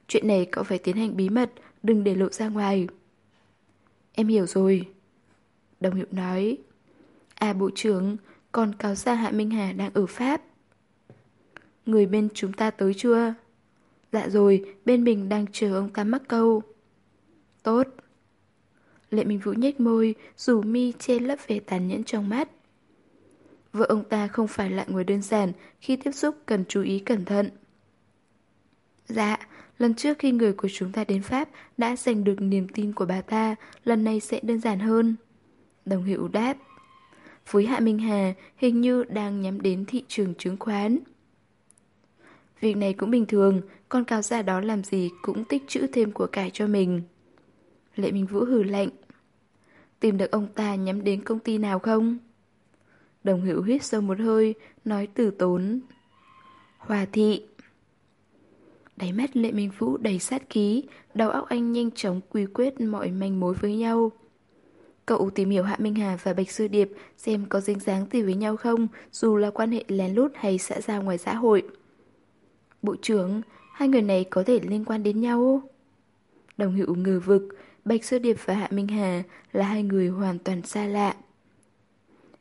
Chuyện này cậu phải tiến hành bí mật, đừng để lộ ra ngoài. Em hiểu rồi. Đồng hiệu nói. À bộ trưởng, còn cáo gia Hạ Minh Hà đang ở Pháp. Người bên chúng ta tới chưa? Dạ rồi, bên mình đang chờ ông ta mắc câu. Tốt. Lệ Minh Vũ nhếch môi, rủ mi che lấp vẻ tàn nhẫn trong mắt. Vợ ông ta không phải là người đơn giản, khi tiếp xúc cần chú ý cẩn thận. Dạ, lần trước khi người của chúng ta đến Pháp đã giành được niềm tin của bà ta, lần này sẽ đơn giản hơn. Đồng hiệu đáp. phúi Hạ Minh Hà hình như đang nhắm đến thị trường chứng khoán. Việc này cũng bình thường, con cáo già đó làm gì cũng tích trữ thêm của cải cho mình. Lệ Minh Vũ hừ lạnh. Tìm được ông ta nhắm đến công ty nào không? Đồng hữu hít sâu một hơi, nói từ tốn. Hòa thị. Đáy mắt Lệ Minh Vũ đầy sát khí, đầu óc anh nhanh chóng quy quyết mọi manh mối với nhau. Cậu tìm hiểu Hạ Minh Hà và Bạch Sư Điệp xem có dính dáng gì với nhau không, dù là quan hệ lén lút hay xã giao ngoài xã hội. Bộ trưởng, hai người này có thể liên quan đến nhau? Đồng hữu ngờ vực, Bạch Sư Điệp và Hạ Minh Hà là hai người hoàn toàn xa lạ.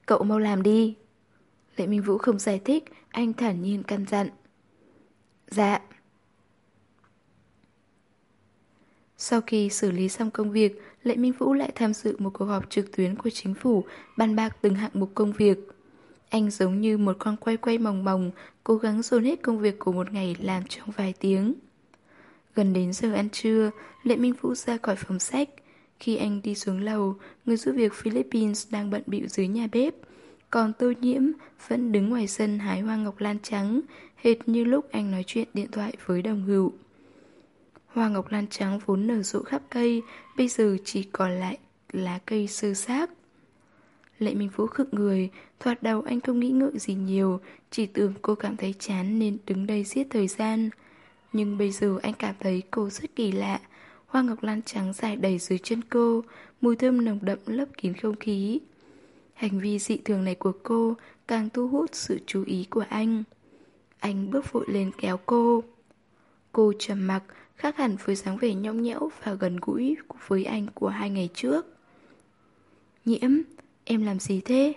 Cậu mau làm đi. Lệ Minh Vũ không giải thích, anh thản nhiên căn dặn. Dạ. Sau khi xử lý xong công việc, Lệ Minh Vũ lại tham dự một cuộc họp trực tuyến của chính phủ, bàn bạc từng hạng mục công việc. Anh giống như một con quay quay mòng mòng, cố gắng dồn hết công việc của một ngày làm trong vài tiếng. Gần đến giờ ăn trưa, Lệ Minh Vũ ra khỏi phòng sách. Khi anh đi xuống lầu, người giúp việc Philippines đang bận bịu dưới nhà bếp. Còn Tô Nhiễm vẫn đứng ngoài sân hái hoa ngọc lan trắng, hệt như lúc anh nói chuyện điện thoại với đồng hữu. Hoa ngọc lan trắng vốn nở rộ khắp cây, bây giờ chỉ còn lại lá cây sơ xác. Lệ Minh Vũ khựng người, thoạt đầu anh không nghĩ ngợi gì nhiều, chỉ tưởng cô cảm thấy chán nên đứng đây giết thời gian. Nhưng bây giờ anh cảm thấy cô rất kỳ lạ. Hoa ngọc lan trắng dài đầy dưới chân cô, mùi thơm nồng đậm lấp kín không khí. Hành vi dị thường này của cô càng thu hút sự chú ý của anh. Anh bước vội lên kéo cô. Cô trầm mặc, khác hẳn với dáng vẻ nhõng nhẽo và gần gũi với anh của hai ngày trước. Nhiễm, em làm gì thế?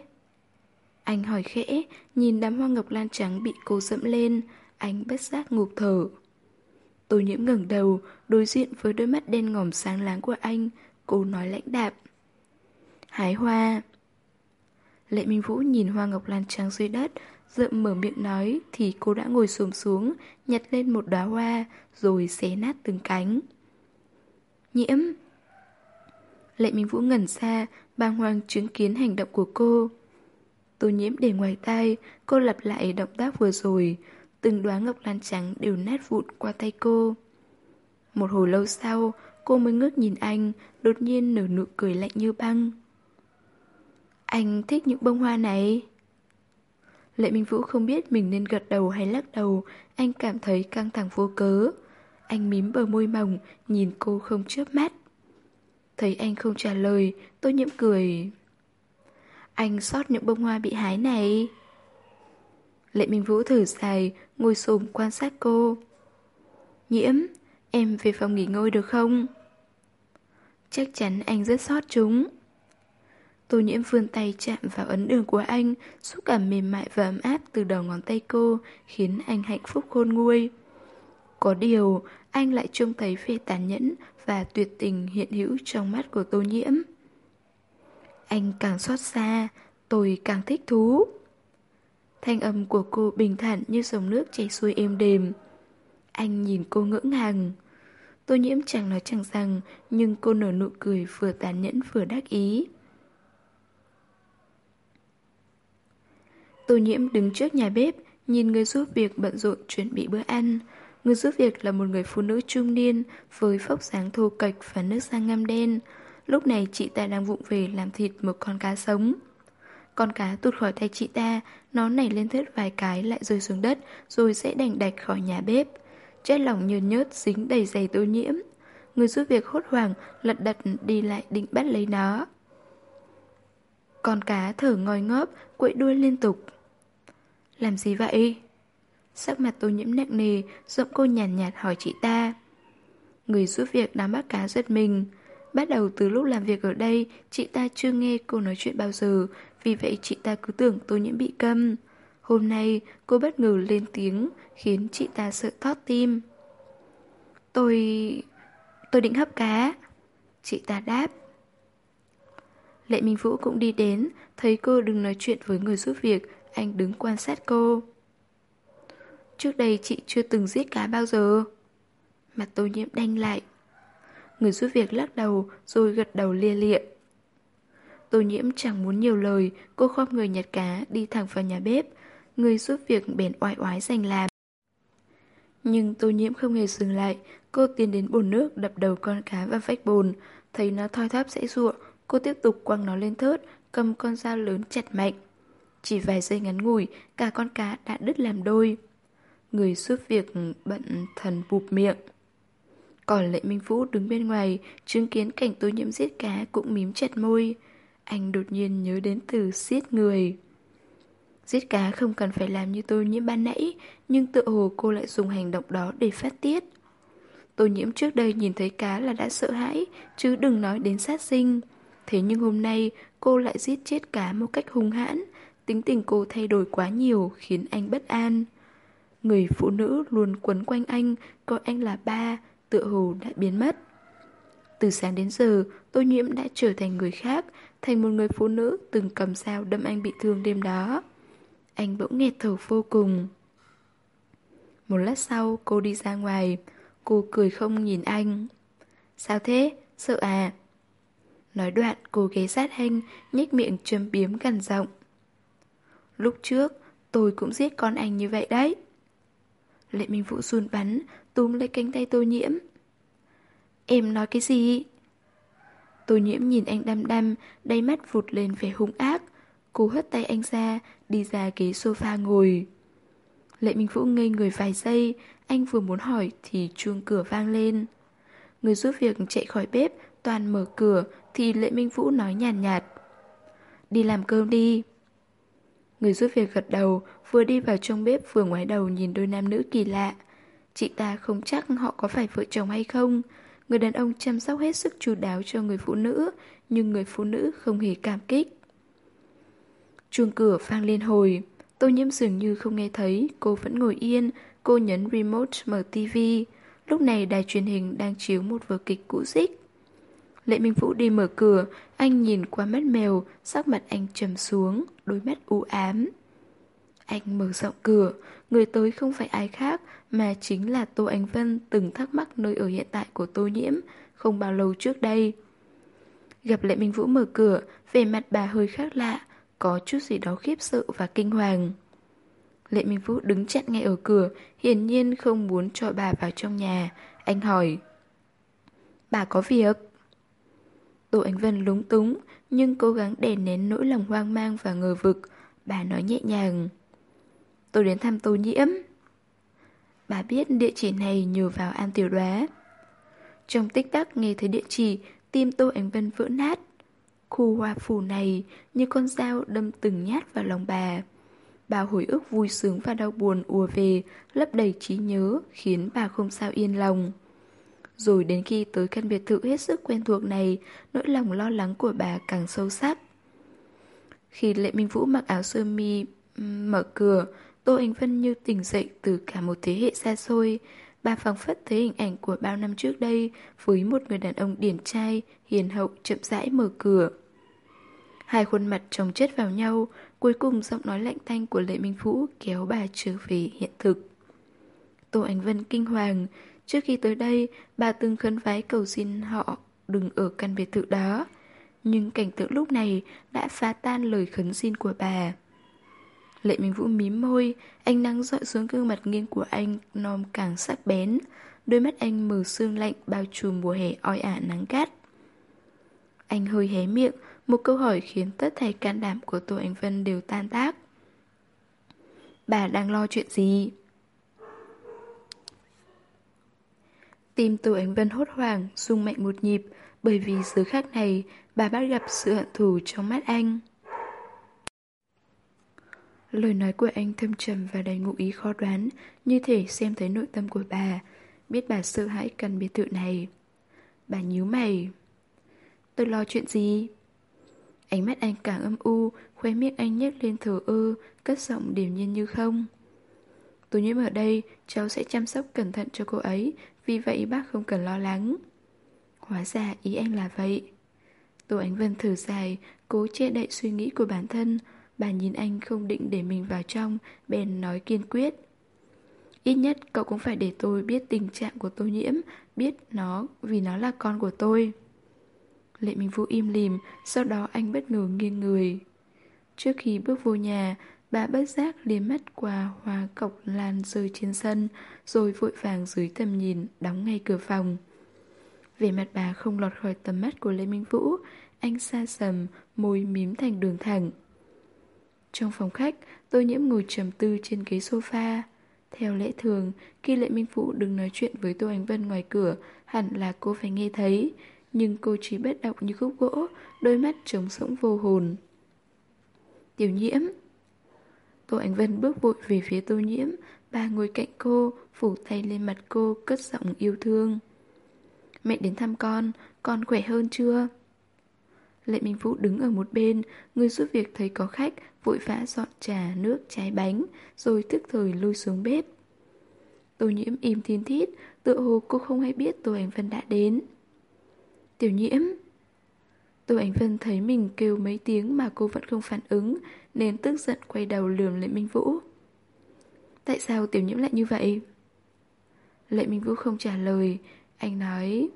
Anh hỏi khẽ, nhìn đám hoa ngọc lan trắng bị cô dẫm lên, anh bất giác ngụp thở. Tô nhiễm ngẩng đầu, đối diện với đôi mắt đen ngòm sáng láng của anh, cô nói lãnh đạm. Hái hoa. Lệ Minh Vũ nhìn hoa ngọc lan trắng dưới đất, dậm mở miệng nói thì cô đã ngồi xổm xuống, nhặt lên một đóa hoa, rồi xé nát từng cánh. Nhiễm. Lệ Minh Vũ ngẩn xa bàng hoàng chứng kiến hành động của cô. Tô nhiễm để ngoài tay cô lặp lại động tác vừa rồi, từng đóa ngọc lan trắng đều nát vụn qua tay cô. Một hồi lâu sau, cô mới ngước nhìn anh, đột nhiên nở nụ cười lạnh như băng. Anh thích những bông hoa này. Lệ Minh Vũ không biết mình nên gật đầu hay lắc đầu, anh cảm thấy căng thẳng vô cớ. Anh mím bờ môi mỏng, nhìn cô không chớp mắt. Thấy anh không trả lời, tôi nhiễm cười. Anh sót những bông hoa bị hái này. Lệ Minh Vũ thở dài, ngồi xổm quan sát cô. Nhiễm, em về phòng nghỉ ngơi được không? Chắc chắn anh rất sót chúng. Tô nhiễm vươn tay chạm vào ấn đường của anh, xúc cảm mềm mại và ấm áp từ đầu ngón tay cô, khiến anh hạnh phúc khôn nguôi. Có điều, anh lại trông thấy vẻ tàn nhẫn và tuyệt tình hiện hữu trong mắt của tô nhiễm. Anh càng xót xa, tôi càng thích thú. Thanh âm của cô bình thản như dòng nước chảy xuôi êm đềm. Anh nhìn cô ngỡ ngàng. Tô nhiễm chẳng nói chẳng rằng, nhưng cô nở nụ cười vừa tàn nhẫn vừa đắc ý. Tô nhiễm đứng trước nhà bếp, nhìn người giúp việc bận rộn chuẩn bị bữa ăn. Người giúp việc là một người phụ nữ trung niên với phốc dáng thô kệch và nước da ngăm đen. Lúc này chị ta đang vụng về làm thịt một con cá sống. Con cá tụt khỏi tay chị ta, nó nảy lên thớt vài cái lại rơi xuống đất rồi sẽ đành đạch khỏi nhà bếp. Chất lỏng nhơn nhớt dính đầy giày tô nhiễm. Người giúp việc hốt hoảng lật đật đi lại định bắt lấy nó. Con cá thở ngoi ngóp, quậy đuôi liên tục. Làm gì vậy? Sắc mặt tôi nhiễm nặng nề, giọng cô nhàn nhạt, nhạt hỏi chị ta. Người giúp việc đang bắt cá giật mình. Bắt đầu từ lúc làm việc ở đây, chị ta chưa nghe cô nói chuyện bao giờ, vì vậy chị ta cứ tưởng tôi nhiễm bị câm. Hôm nay, cô bất ngờ lên tiếng, khiến chị ta sợ thót tim. Tôi... tôi định hấp cá. Chị ta đáp. Lệ Minh Vũ cũng đi đến, thấy cô đừng nói chuyện với người giúp việc, anh đứng quan sát cô. Trước đây chị chưa từng giết cá bao giờ. Mặt tô nhiễm đanh lại. Người giúp việc lắc đầu rồi gật đầu lia lịa. Tô nhiễm chẳng muốn nhiều lời, cô khom người nhặt cá đi thẳng vào nhà bếp. Người giúp việc bền oai oái giành làm. Nhưng tô nhiễm không hề dừng lại, cô tiến đến bồn nước đập đầu con cá vào vách bồn. Thấy nó thoi thóp dãy ruộng, cô tiếp tục quăng nó lên thớt, cầm con dao lớn chặt mạnh. Chỉ vài giây ngắn ngủi, cả con cá đã đứt làm đôi. Người giúp việc bận thần bụp miệng. Còn Lệ Minh Vũ đứng bên ngoài, chứng kiến cảnh tôi nhiễm giết cá cũng mím chặt môi. Anh đột nhiên nhớ đến từ giết người. Giết cá không cần phải làm như tôi nhiễm ban nãy, nhưng tự hồ cô lại dùng hành động đó để phát tiết. Tô nhiễm trước đây nhìn thấy cá là đã sợ hãi, chứ đừng nói đến sát sinh. Thế nhưng hôm nay cô lại giết chết cá một cách hung hãn, tính tình cô thay đổi quá nhiều khiến anh bất an. Người phụ nữ luôn quấn quanh anh, coi anh là ba, tựa hồ đã biến mất. Từ sáng đến giờ, Tô Nhiễm đã trở thành người khác, thành một người phụ nữ từng cầm dao đâm anh bị thương đêm đó. Anh bỗng nghẹt thở vô cùng. Một lát sau, cô đi ra ngoài. Cô cười không nhìn anh. Sao thế? Sợ à? Nói đoạn, cô ghé sát anh, nhếch miệng châm biếm gần giọng. Lúc trước, tôi cũng giết con anh như vậy đấy. Lệ Minh Vũ run bắn, túm lấy cánh tay tô nhiễm. Em nói cái gì? Tô nhiễm nhìn anh đăm đăm, đáy mắt vụt lên vẻ hung ác. Cô hất tay anh ra, đi ra ghế sofa ngồi. Lệ Minh Vũ ngây người vài giây, anh vừa muốn hỏi thì chuông cửa vang lên. Người giúp việc chạy khỏi bếp, toàn mở cửa thì Lệ Minh Vũ nói nhàn nhạt, nhạt. Đi làm cơm đi. Người giúp việc gật đầu, vừa đi vào trong bếp vừa ngoái đầu nhìn đôi nam nữ kỳ lạ. Chị ta không chắc họ có phải vợ chồng hay không. Người đàn ông chăm sóc hết sức chu đáo cho người phụ nữ, nhưng người phụ nữ không hề cảm kích. Chuông cửa vang lên hồi. Tô nhiễm dường như không nghe thấy, cô vẫn ngồi yên, cô nhấn remote mở tivi. Lúc này đài truyền hình đang chiếu một vở kịch cũ dích. Lệ Minh Vũ đi mở cửa, anh nhìn qua mắt mèo, sắc mặt anh trầm xuống, đôi mắt u ám. Anh mở rộng cửa, người tới không phải ai khác mà chính là Tô Ánh Vân từng thắc mắc nơi ở hiện tại của Tô Nhiễm không bao lâu trước đây. Gặp Lệ Minh Vũ mở cửa, vẻ mặt bà hơi khác lạ, có chút gì đó khiếp sợ và kinh hoàng. Lệ Minh Vũ đứng chặn ngay ở cửa, hiển nhiên không muốn cho bà vào trong nhà. Anh hỏi, bà có việc? Tô Ánh Vân lúng túng, nhưng cố gắng đè nén nỗi lòng hoang mang và ngờ vực. Bà nói nhẹ nhàng, tôi đến thăm Tô Nhiễm. Bà biết địa chỉ này nhờ vào An Tiểu Đoá. Trong tích tắc nghe thấy địa chỉ, tim Tô Ánh Vân vỡ nát. Khu hoa phủ này như con dao đâm từng nhát vào lòng bà. Bà hồi ức vui sướng và đau buồn ùa về, lấp đầy trí nhớ, khiến bà không sao yên lòng. Rồi đến khi tới căn biệt thự hết sức quen thuộc này, nỗi lòng lo lắng của bà càng sâu sắc. Khi Lệ Minh Vũ mặc áo sơ mi mở cửa, Tô Ánh Vân như tỉnh dậy từ cả một thế hệ xa xôi. Bà phẳng phất thấy hình ảnh của bao năm trước đây với một người đàn ông điển trai, hiền hậu chậm rãi mở cửa. Hai khuôn mặt chồng chất vào nhau, cuối cùng giọng nói lạnh tanh của Lệ Minh Vũ kéo bà trở về hiện thực. Tô Ánh Vân kinh hoàng, trước khi tới đây, bà từng khấn vái cầu xin họ đừng ở căn biệt thự đó. Nhưng cảnh tượng lúc này đã phá tan lời khấn xin của bà. Lệ Minh Vũ mím môi, ánh nắng dọi xuống gương mặt nghiêng của anh nom càng sắc bén. Đôi mắt anh mờ sương lạnh bao trùm mùa hè oi ả nắng gắt. Anh hơi hé miệng, một câu hỏi khiến tất thảy can đảm của Tô Anh Vân đều tan tác. Bà đang lo chuyện gì? Tim Tô Ánh Vân hốt hoảng, rung mạnh một nhịp, bởi vì giờ khác này, bà bắt gặp sự hận thù trong mắt anh. Lời nói của anh thâm trầm và đầy ngụ ý khó đoán, như thể xem thấy nội tâm của bà, biết bà sợ hãi căn biệt thự này. Bà nhíu mày. Tôi lo chuyện gì? Ánh mắt anh càng âm u, khóe miệng anh nhếch lên thở ơ, cất giọng điềm nhiên như không. Tôi nhiễm ở đây, cháu sẽ chăm sóc cẩn thận cho cô ấy, vì vậy bác không cần lo lắng. Hóa ra ý anh là vậy. Tô Ánh Vân thử dài, cố che đậy suy nghĩ của bản thân, Bà nhìn anh không định để mình vào trong Bèn nói kiên quyết Ít nhất cậu cũng phải để tôi biết tình trạng của tôi nhiễm Biết nó vì nó là con của tôi Lệ Minh Vũ im lìm Sau đó anh bất ngờ nghiêng người Trước khi bước vô nhà Bà bất giác liếm mắt qua hoa cọc lan rơi trên sân Rồi vội vàng dưới tầm nhìn Đóng ngay cửa phòng Về mặt bà không lọt khỏi tầm mắt của Lê Minh Vũ Anh xa sầm Môi mím thành đường thẳng trong phòng khách, tôi nhiễm ngồi trầm tư trên ghế sofa. Theo lẽ thường, khi Lệ Minh vũ đừng nói chuyện với Tô Ánh Vân ngoài cửa, hẳn là cô phải nghe thấy. Nhưng cô chỉ bất động như khúc gỗ, đôi mắt trống sống vô hồn. Tiểu nhiễm Tô Ánh Vân bước vội về phía tô nhiễm, Bà ngồi cạnh cô, phủ tay lên mặt cô, cất giọng yêu thương. Mẹ đến thăm con, con khỏe hơn chưa? Lệ Minh Vũ đứng ở một bên, người giúp việc thấy có khách, vội vã dọn trà, nước, trái bánh, rồi tức thời lui xuống bếp. Tô nhiễm im thiên thít, tựa hồ cô không hay biết Tô Ánh Vân đã đến. Tiểu nhiễm Tô Ánh Vân thấy mình kêu mấy tiếng mà cô vẫn không phản ứng, nên tức giận quay đầu lườm Lệ Minh Vũ. Tại sao tiểu nhiễm lại như vậy? Lệ Minh Vũ không trả lời, anh nói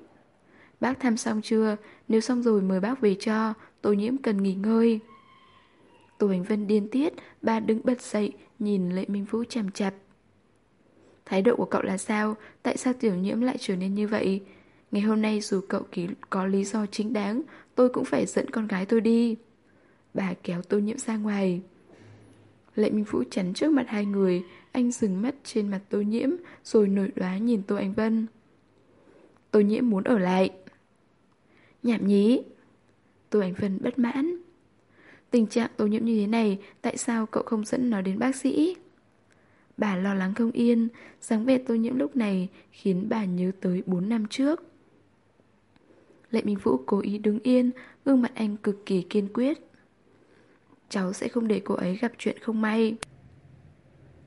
Bác thăm xong chưa? Nếu xong rồi mời bác về cho Tô nhiễm cần nghỉ ngơi Tô ảnh Vân điên tiết Bà đứng bật dậy Nhìn Lệ Minh Vũ chằm chặp Thái độ của cậu là sao? Tại sao tiểu nhiễm lại trở nên như vậy? Ngày hôm nay dù cậu ký có lý do chính đáng Tôi cũng phải dẫn con gái tôi đi. Bà kéo tô nhiễm ra ngoài. Lệ Minh Vũ chắn trước mặt hai người, Anh dừng mắt trên mặt tô nhiễm, Rồi nổi đoá nhìn tô anh Vân. Tô nhiễm muốn ở lại. Nhảm nhí. Tô Ảnh Vân bất mãn. Tình trạng tô nhiễm như thế này, Tại sao cậu không dẫn nó đến bác sĩ? Bà lo lắng không yên, dáng vẻ tô nhiễm lúc này Khiến bà nhớ tới 4 năm trước. Lệ Minh Vũ cố ý đứng yên Gương mặt anh cực kỳ kiên quyết Cháu sẽ không để cô ấy gặp chuyện không may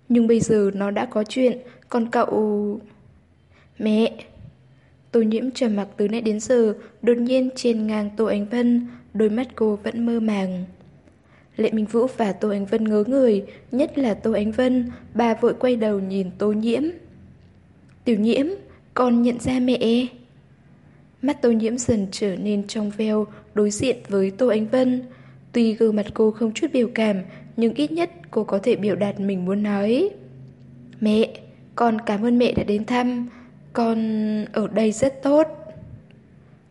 Nhưng bây giờ nó đã có chuyện Còn cậu... Mẹ Tô nhiễm trầm mặc từ nãy đến giờ, đột nhiên trên ngang Tô Ánh Vân, đôi mắt cô vẫn mơ màng. Lệ Minh Vũ và Tô Ánh Vân ngớ người, nhất là Tô Ánh Vân, bà vội quay đầu nhìn Tô Nhiễm. Tiểu Nhiễm, con nhận ra mẹ. Mắt Tô Nhiễm dần trở nên trong veo, đối diện với Tô Ánh Vân. Tuy gương mặt cô không chút biểu cảm, nhưng ít nhất cô có thể biểu đạt mình muốn nói. Mẹ, con cảm ơn mẹ đã đến thăm. Con ở đây rất tốt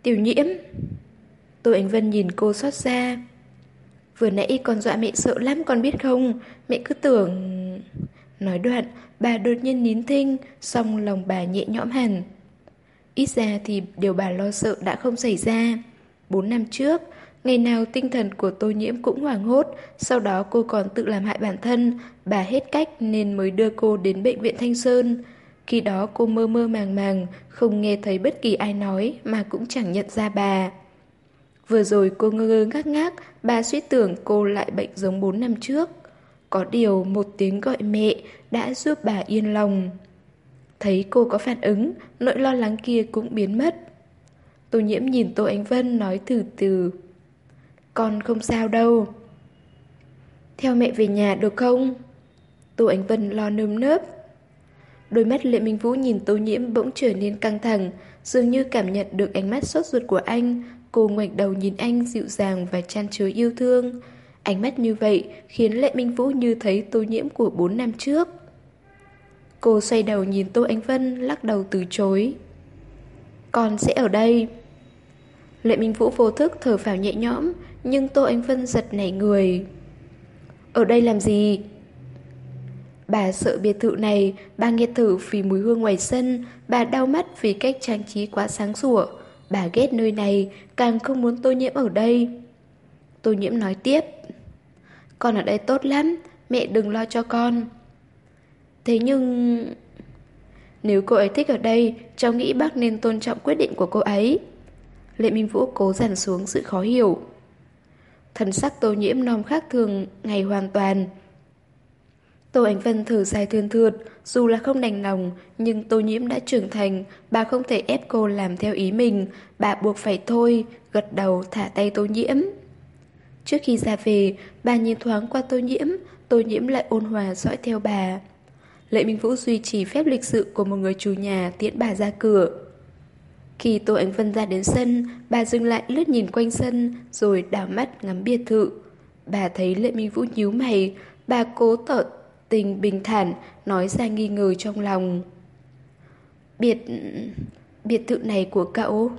Tiểu nhiễm Tô Ánh Vân nhìn cô xót xa Vừa nãy con dọa mẹ sợ lắm con biết không Mẹ cứ tưởng Nói đoạn bà đột nhiên nín thinh Xong lòng bà nhẹ nhõm hẳn Ít ra thì điều bà lo sợ đã không xảy ra Bốn năm trước Ngày nào tinh thần của tô nhiễm cũng hoảng hốt Sau đó cô còn tự làm hại bản thân Bà hết cách nên mới đưa cô đến bệnh viện Thanh Sơn khi đó cô mơ mơ màng màng, không nghe thấy bất kỳ ai nói mà cũng chẳng nhận ra bà. Vừa rồi cô ngơ ngơ ngác ngác, bà suy tưởng cô lại bệnh giống 4 năm trước. Có điều một tiếng gọi mẹ đã giúp bà yên lòng. Thấy cô có phản ứng, nỗi lo lắng kia cũng biến mất. Tô nhiễm nhìn Tô Ánh Vân nói từ từ. Con không sao đâu. Theo mẹ về nhà được không? Tô Ánh Vân lo nơm nớp. Đôi mắt Lệ Minh Vũ nhìn Tô Nhiễm bỗng trở nên căng thẳng, dường như cảm nhận được ánh mắt sốt ruột của anh. Cô ngoảnh đầu nhìn anh dịu dàng và chan chứa yêu thương. Ánh mắt như vậy khiến Lệ Minh Vũ như thấy Tô Nhiễm của 4 năm trước. Cô xoay đầu nhìn Tô Ánh Vân, lắc đầu từ chối. Con sẽ ở đây. Lệ Minh Vũ vô thức thở phào nhẹ nhõm, nhưng Tô Ánh Vân giật nảy người. Ở đây làm gì? Bà sợ biệt thự này, bà nghe thử vì mùi hương ngoài sân, bà đau mắt vì cách trang trí quá sáng sủa. Bà ghét nơi này, càng không muốn tô nhiễm ở đây. Tô nhiễm nói tiếp. Con ở đây tốt lắm, mẹ đừng lo cho con. Thế nhưng... Nếu cô ấy thích ở đây, cháu nghĩ bác nên tôn trọng quyết định của cô ấy. Lệ Minh Vũ cố dằn xuống sự khó hiểu. Thần sắc tô nhiễm non khác thường ngày hoàn toàn. Tô Ánh Vân thử dài thườn thượt, dù là không đành lòng, nhưng Tô Nhiễm đã trưởng thành, bà không thể ép cô làm theo ý mình, bà buộc phải thôi, gật đầu thả tay Tô Nhiễm. Trước khi ra về, bà nhìn thoáng qua Tô Nhiễm, Tô Nhiễm lại ôn hòa dõi theo bà. Lệ Minh Vũ duy trì phép lịch sự của một người chủ nhà tiễn bà ra cửa. Khi Tô Ánh Vân ra đến sân, bà dừng lại lướt nhìn quanh sân, rồi đảo mắt ngắm biệt thự. Bà thấy Lệ Minh Vũ nhíu mày, bà cố tỏ tình bình thản nói ra nghi ngờ trong lòng. Biệt... biệt thự này của cậu...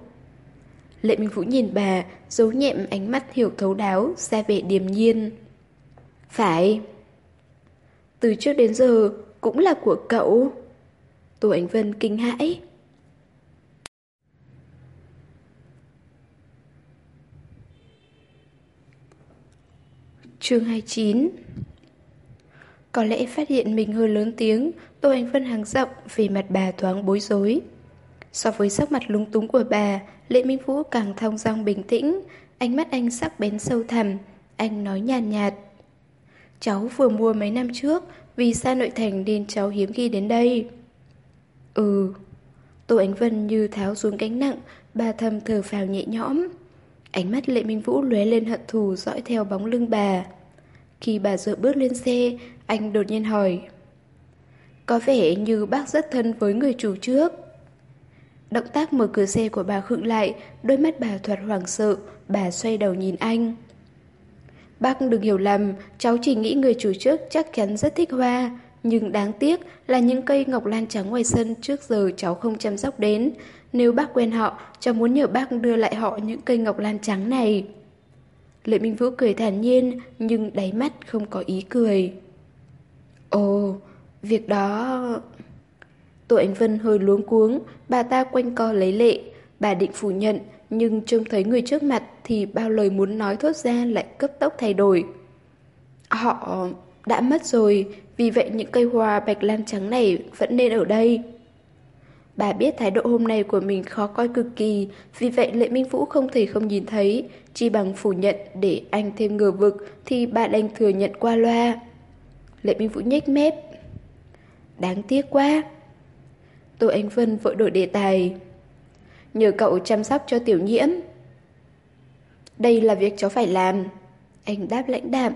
Lệ Minh Vũ nhìn bà, giấu nhẹm ánh mắt hiểu thấu đáo, ra vẻ điềm nhiên. Phải. Từ trước đến giờ, cũng là của cậu. Tô Ánh Vân kinh hãi. Chương 29 Có lẽ phát hiện mình hơi lớn tiếng, Tô Anh Vân hàng giọng về mặt bà thoáng bối rối. So với sắc mặt lúng túng của bà, Lệ Minh Vũ càng thong dong bình tĩnh, ánh mắt anh sắc bén sâu thẳm, anh nói nhàn nhạt, nhạt. Cháu vừa mua mấy năm trước, vì xa nội thành nên cháu hiếm khi đến đây. Ừ. Tô Ánh Vân như tháo xuống cánh nặng, bà thầm thở phào nhẹ nhõm. Ánh mắt Lệ Minh Vũ lóe lên hận thù dõi theo bóng lưng bà. Khi bà dựa bước lên xe, anh đột nhiên hỏi. Có vẻ như bác rất thân với người chủ trước. Động tác mở cửa xe của bà khựng lại, đôi mắt bà thoạt hoảng sợ, bà xoay đầu nhìn anh. Bác đừng hiểu lầm, cháu chỉ nghĩ người chủ trước chắc chắn rất thích hoa, nhưng đáng tiếc là những cây ngọc lan trắng ngoài sân trước giờ cháu không chăm sóc đến. Nếu bác quen họ, cháu muốn nhờ bác đưa lại họ những cây ngọc lan trắng này. Lệ Minh Vũ cười thản nhiên, nhưng đáy mắt không có ý cười. Ồ, việc đó... Tội Anh Vân hơi luống cuống, bà ta quanh co lấy lệ. Bà định phủ nhận, nhưng trông thấy người trước mặt thì bao lời muốn nói thốt ra lại cấp tốc thay đổi. Họ đã mất rồi, vì vậy những cây hoa bạch lan trắng này vẫn nên ở đây. Bà biết thái độ hôm nay của mình khó coi cực kỳ, vì vậy Lệ Minh Vũ không thể không nhìn thấy, chỉ bằng phủ nhận để anh thêm ngờ vực thì bà đành thừa nhận qua loa. Lệ Minh Vũ nhếch mép. Đáng tiếc quá. Tô Anh Vân vội đổi đề tài. Nhờ cậu chăm sóc cho tiểu nhiễm. Đây là việc cháu phải làm. Anh đáp lãnh đạm.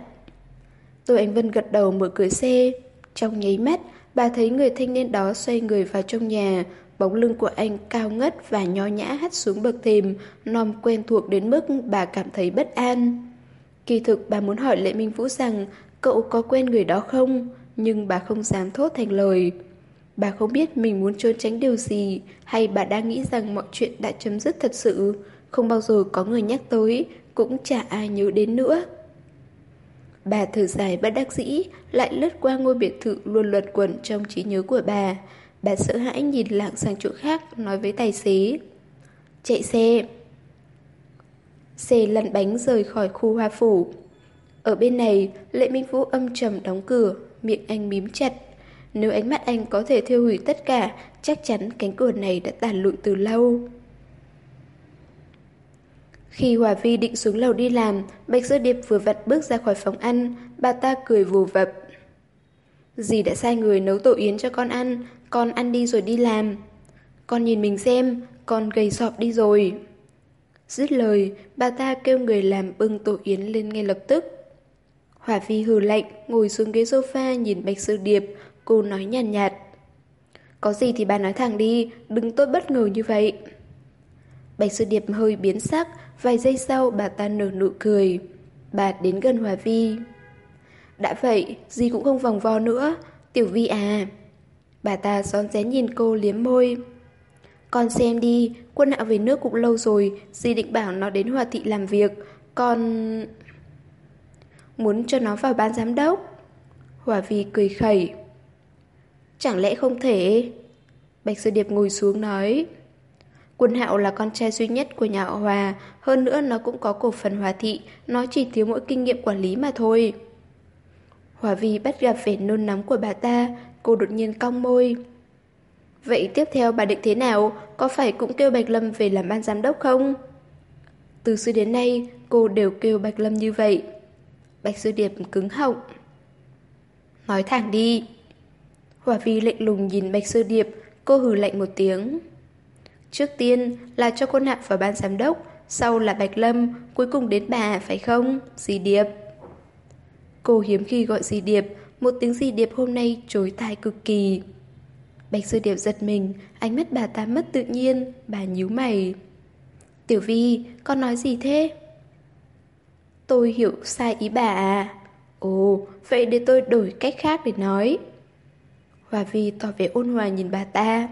tôi Anh Vân gật đầu mở cửa xe. Trong nháy mắt, bà thấy người thanh niên đó xoay người vào trong nhà, bóng lưng của anh cao ngất và nho nhã hắt xuống bậc thềm, nom quen thuộc đến mức bà cảm thấy bất an. Kỳ thực bà muốn hỏi Lệ Minh Vũ rằng cậu có quen người đó không, nhưng bà không dám thốt thành lời. Bà không biết mình muốn trốn tránh điều gì, hay bà đang nghĩ rằng mọi chuyện đã chấm dứt thật sự, không bao giờ có người nhắc tới, cũng chả ai nhớ đến nữa. Bà thở dài bất đắc dĩ, lại lướt qua ngôi biệt thự luôn luật quẩn trong trí nhớ của bà. Bà sợ hãi nhìn lạng sang chỗ khác, nói với tài xế. Chạy xe. Xe lăn bánh rời khỏi khu hoa phủ. Ở bên này, Lệ Minh Vũ âm trầm đóng cửa, miệng anh mím chặt. Nếu ánh mắt anh có thể thiêu hủy tất cả, chắc chắn cánh cửa này đã tàn lụi từ lâu. Khi Hòa Vi định xuống lầu đi làm, Bạch Dư Điệp vừa vặt bước ra khỏi phòng ăn, bà ta cười vù vập. Dì đã sai người nấu tổ yến cho con ăn, con ăn đi rồi đi làm. Con nhìn mình xem, con gầy sọp đi rồi. Dứt lời, bà ta kêu người làm bưng tổ yến lên ngay lập tức. Hỏa Vi hừ lạnh, ngồi xuống ghế sofa nhìn Bạch Sư Điệp, cô nói nhàn nhạt, nhạt. Có gì thì bà nói thẳng đi, đừng tôi bất ngờ như vậy. Bạch Sư Điệp hơi biến sắc, vài giây sau bà ta nở nụ cười. Bà đến gần Hòa Vi. Đã vậy, gì cũng không vòng vo nữa, Tiểu Vi à. Bà ta xón rén nhìn cô liếm môi. Con xem đi, quân hạo về nước cũng lâu rồi, Di định bảo nó đến Hòa Thị làm việc, con... Muốn cho nó vào ban giám đốc. Hòa Vi cười khẩy. Chẳng lẽ không thể? Bạch Sư Điệp ngồi xuống nói. Quân Hạo là con trai duy nhất của nhà họ Hòa, hơn nữa nó cũng có cổ phần Hòa Thị, nó chỉ thiếu mỗi kinh nghiệm quản lý mà thôi. Hòa Vi bắt gặp vẻ nôn nóng của bà ta, cô đột nhiên cong môi. Vậy tiếp theo bà định thế nào? Có phải cũng kêu Bạch Lâm về làm ban giám đốc không? Từ xưa đến nay, cô đều kêu Bạch Lâm như vậy. Bạch Sư Điệp cứng họng. Nói thẳng đi. Hòa Vi lệnh lùng nhìn Bạch Sư Điệp, cô hừ lạnh một tiếng. Trước tiên là cho cô nạp vào ban giám đốc, sau là Bạch Lâm, cuối cùng đến bà, phải không? Dì Điệp. Cô hiếm khi gọi dì Điệp, một tiếng dì Điệp hôm nay chối tai cực kỳ. Bạch Sư Điệp giật mình, ánh mắt bà ta mất tự nhiên, bà nhíu mày. Tiểu Vi, con nói gì thế? Tôi hiểu sai ý bà à? Ồ, vậy để tôi đổi cách khác để nói. Hòa Vi tỏ vẻ ôn hòa nhìn bà ta.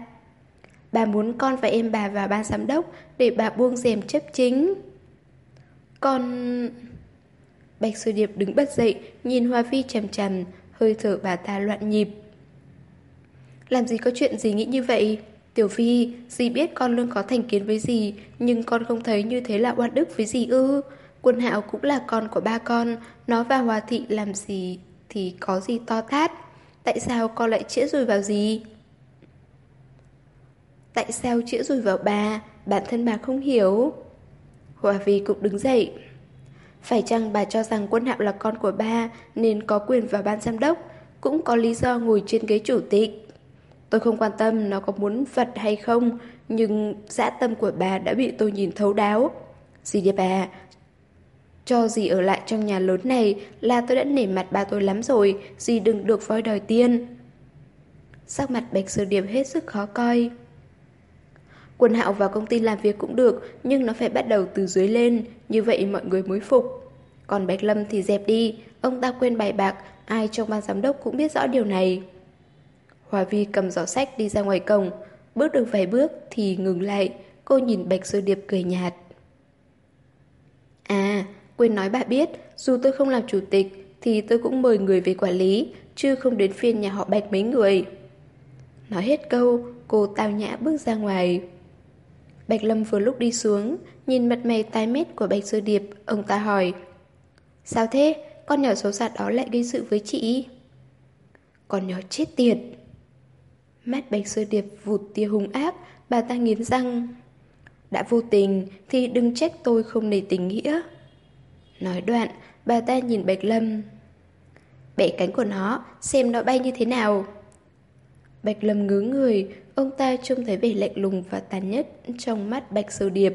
Bà muốn con và em bà vào ban giám đốc để bà buông rèm chấp chính. Con... Bạch Sư Điệp đứng bất dậy, nhìn Hoa Vi chầm chầm, hơi thở bà ta loạn nhịp. Làm gì có chuyện gì nghĩ như vậy? Tiểu Phi, dì biết con luôn có thành kiến với dì, nhưng con không thấy như thế là oan đức với dì ư. Quân Hạo cũng là con của ba con, nó và Hòa Thị làm gì thì có gì to tát. Tại sao con lại chĩa rùi vào gì? Tại sao chĩa rùi vào bà? Bản thân bà không hiểu. Hòa Vi cũng đứng dậy. Phải chăng bà cho rằng quân hạo là con của ba nên có quyền vào ban giám đốc, cũng có lý do ngồi trên ghế chủ tịch. Tôi không quan tâm nó có muốn vật hay không, nhưng dã tâm của bà đã bị tôi nhìn thấu đáo. Gì đi bà, cho dì ở lại trong nhà lớn này là tôi đã nể mặt bà tôi lắm rồi, dì đừng được voi đòi tiền. Sắc mặt Bạch Sơ Điệp hết sức khó coi. quần hạo vào công ty làm việc cũng được, nhưng nó phải bắt đầu từ dưới lên, như vậy mọi người mới phục. Còn Bạch Lâm thì dẹp đi, ông ta quên bài bạc, ai trong ban giám đốc cũng biết rõ điều này. Hòa Vi cầm giỏ sách đi ra ngoài cổng, bước được vài bước thì ngừng lại, cô nhìn Bạch Sơ Điệp cười nhạt. À, quên nói bà biết, dù tôi không làm chủ tịch thì tôi cũng mời người về quản lý, chứ không đến phiên nhà họ Bạch mấy người. Nói hết câu, cô tao nhã bước ra ngoài. Bạch Lâm vừa lúc đi xuống, nhìn mặt mày tái mét của Bạch Sơ Điệp, ông ta hỏi. Sao thế? Con nhỏ xấu xa đó lại gây sự với chị? Con nhỏ chết tiệt. Mắt Bạch Sơ Điệp vụt tia hung ác, bà ta nghiến răng. Đã vô tình thì đừng trách tôi không nề tình nghĩa. Nói đoạn, bà ta nhìn Bạch Lâm. Bẻ cánh của nó, xem nó bay như thế nào. Bạch Lâm ngứa người, ông ta trông thấy vẻ lạnh lùng và tàn nhất trong mắt Bạch Sầu Điệp.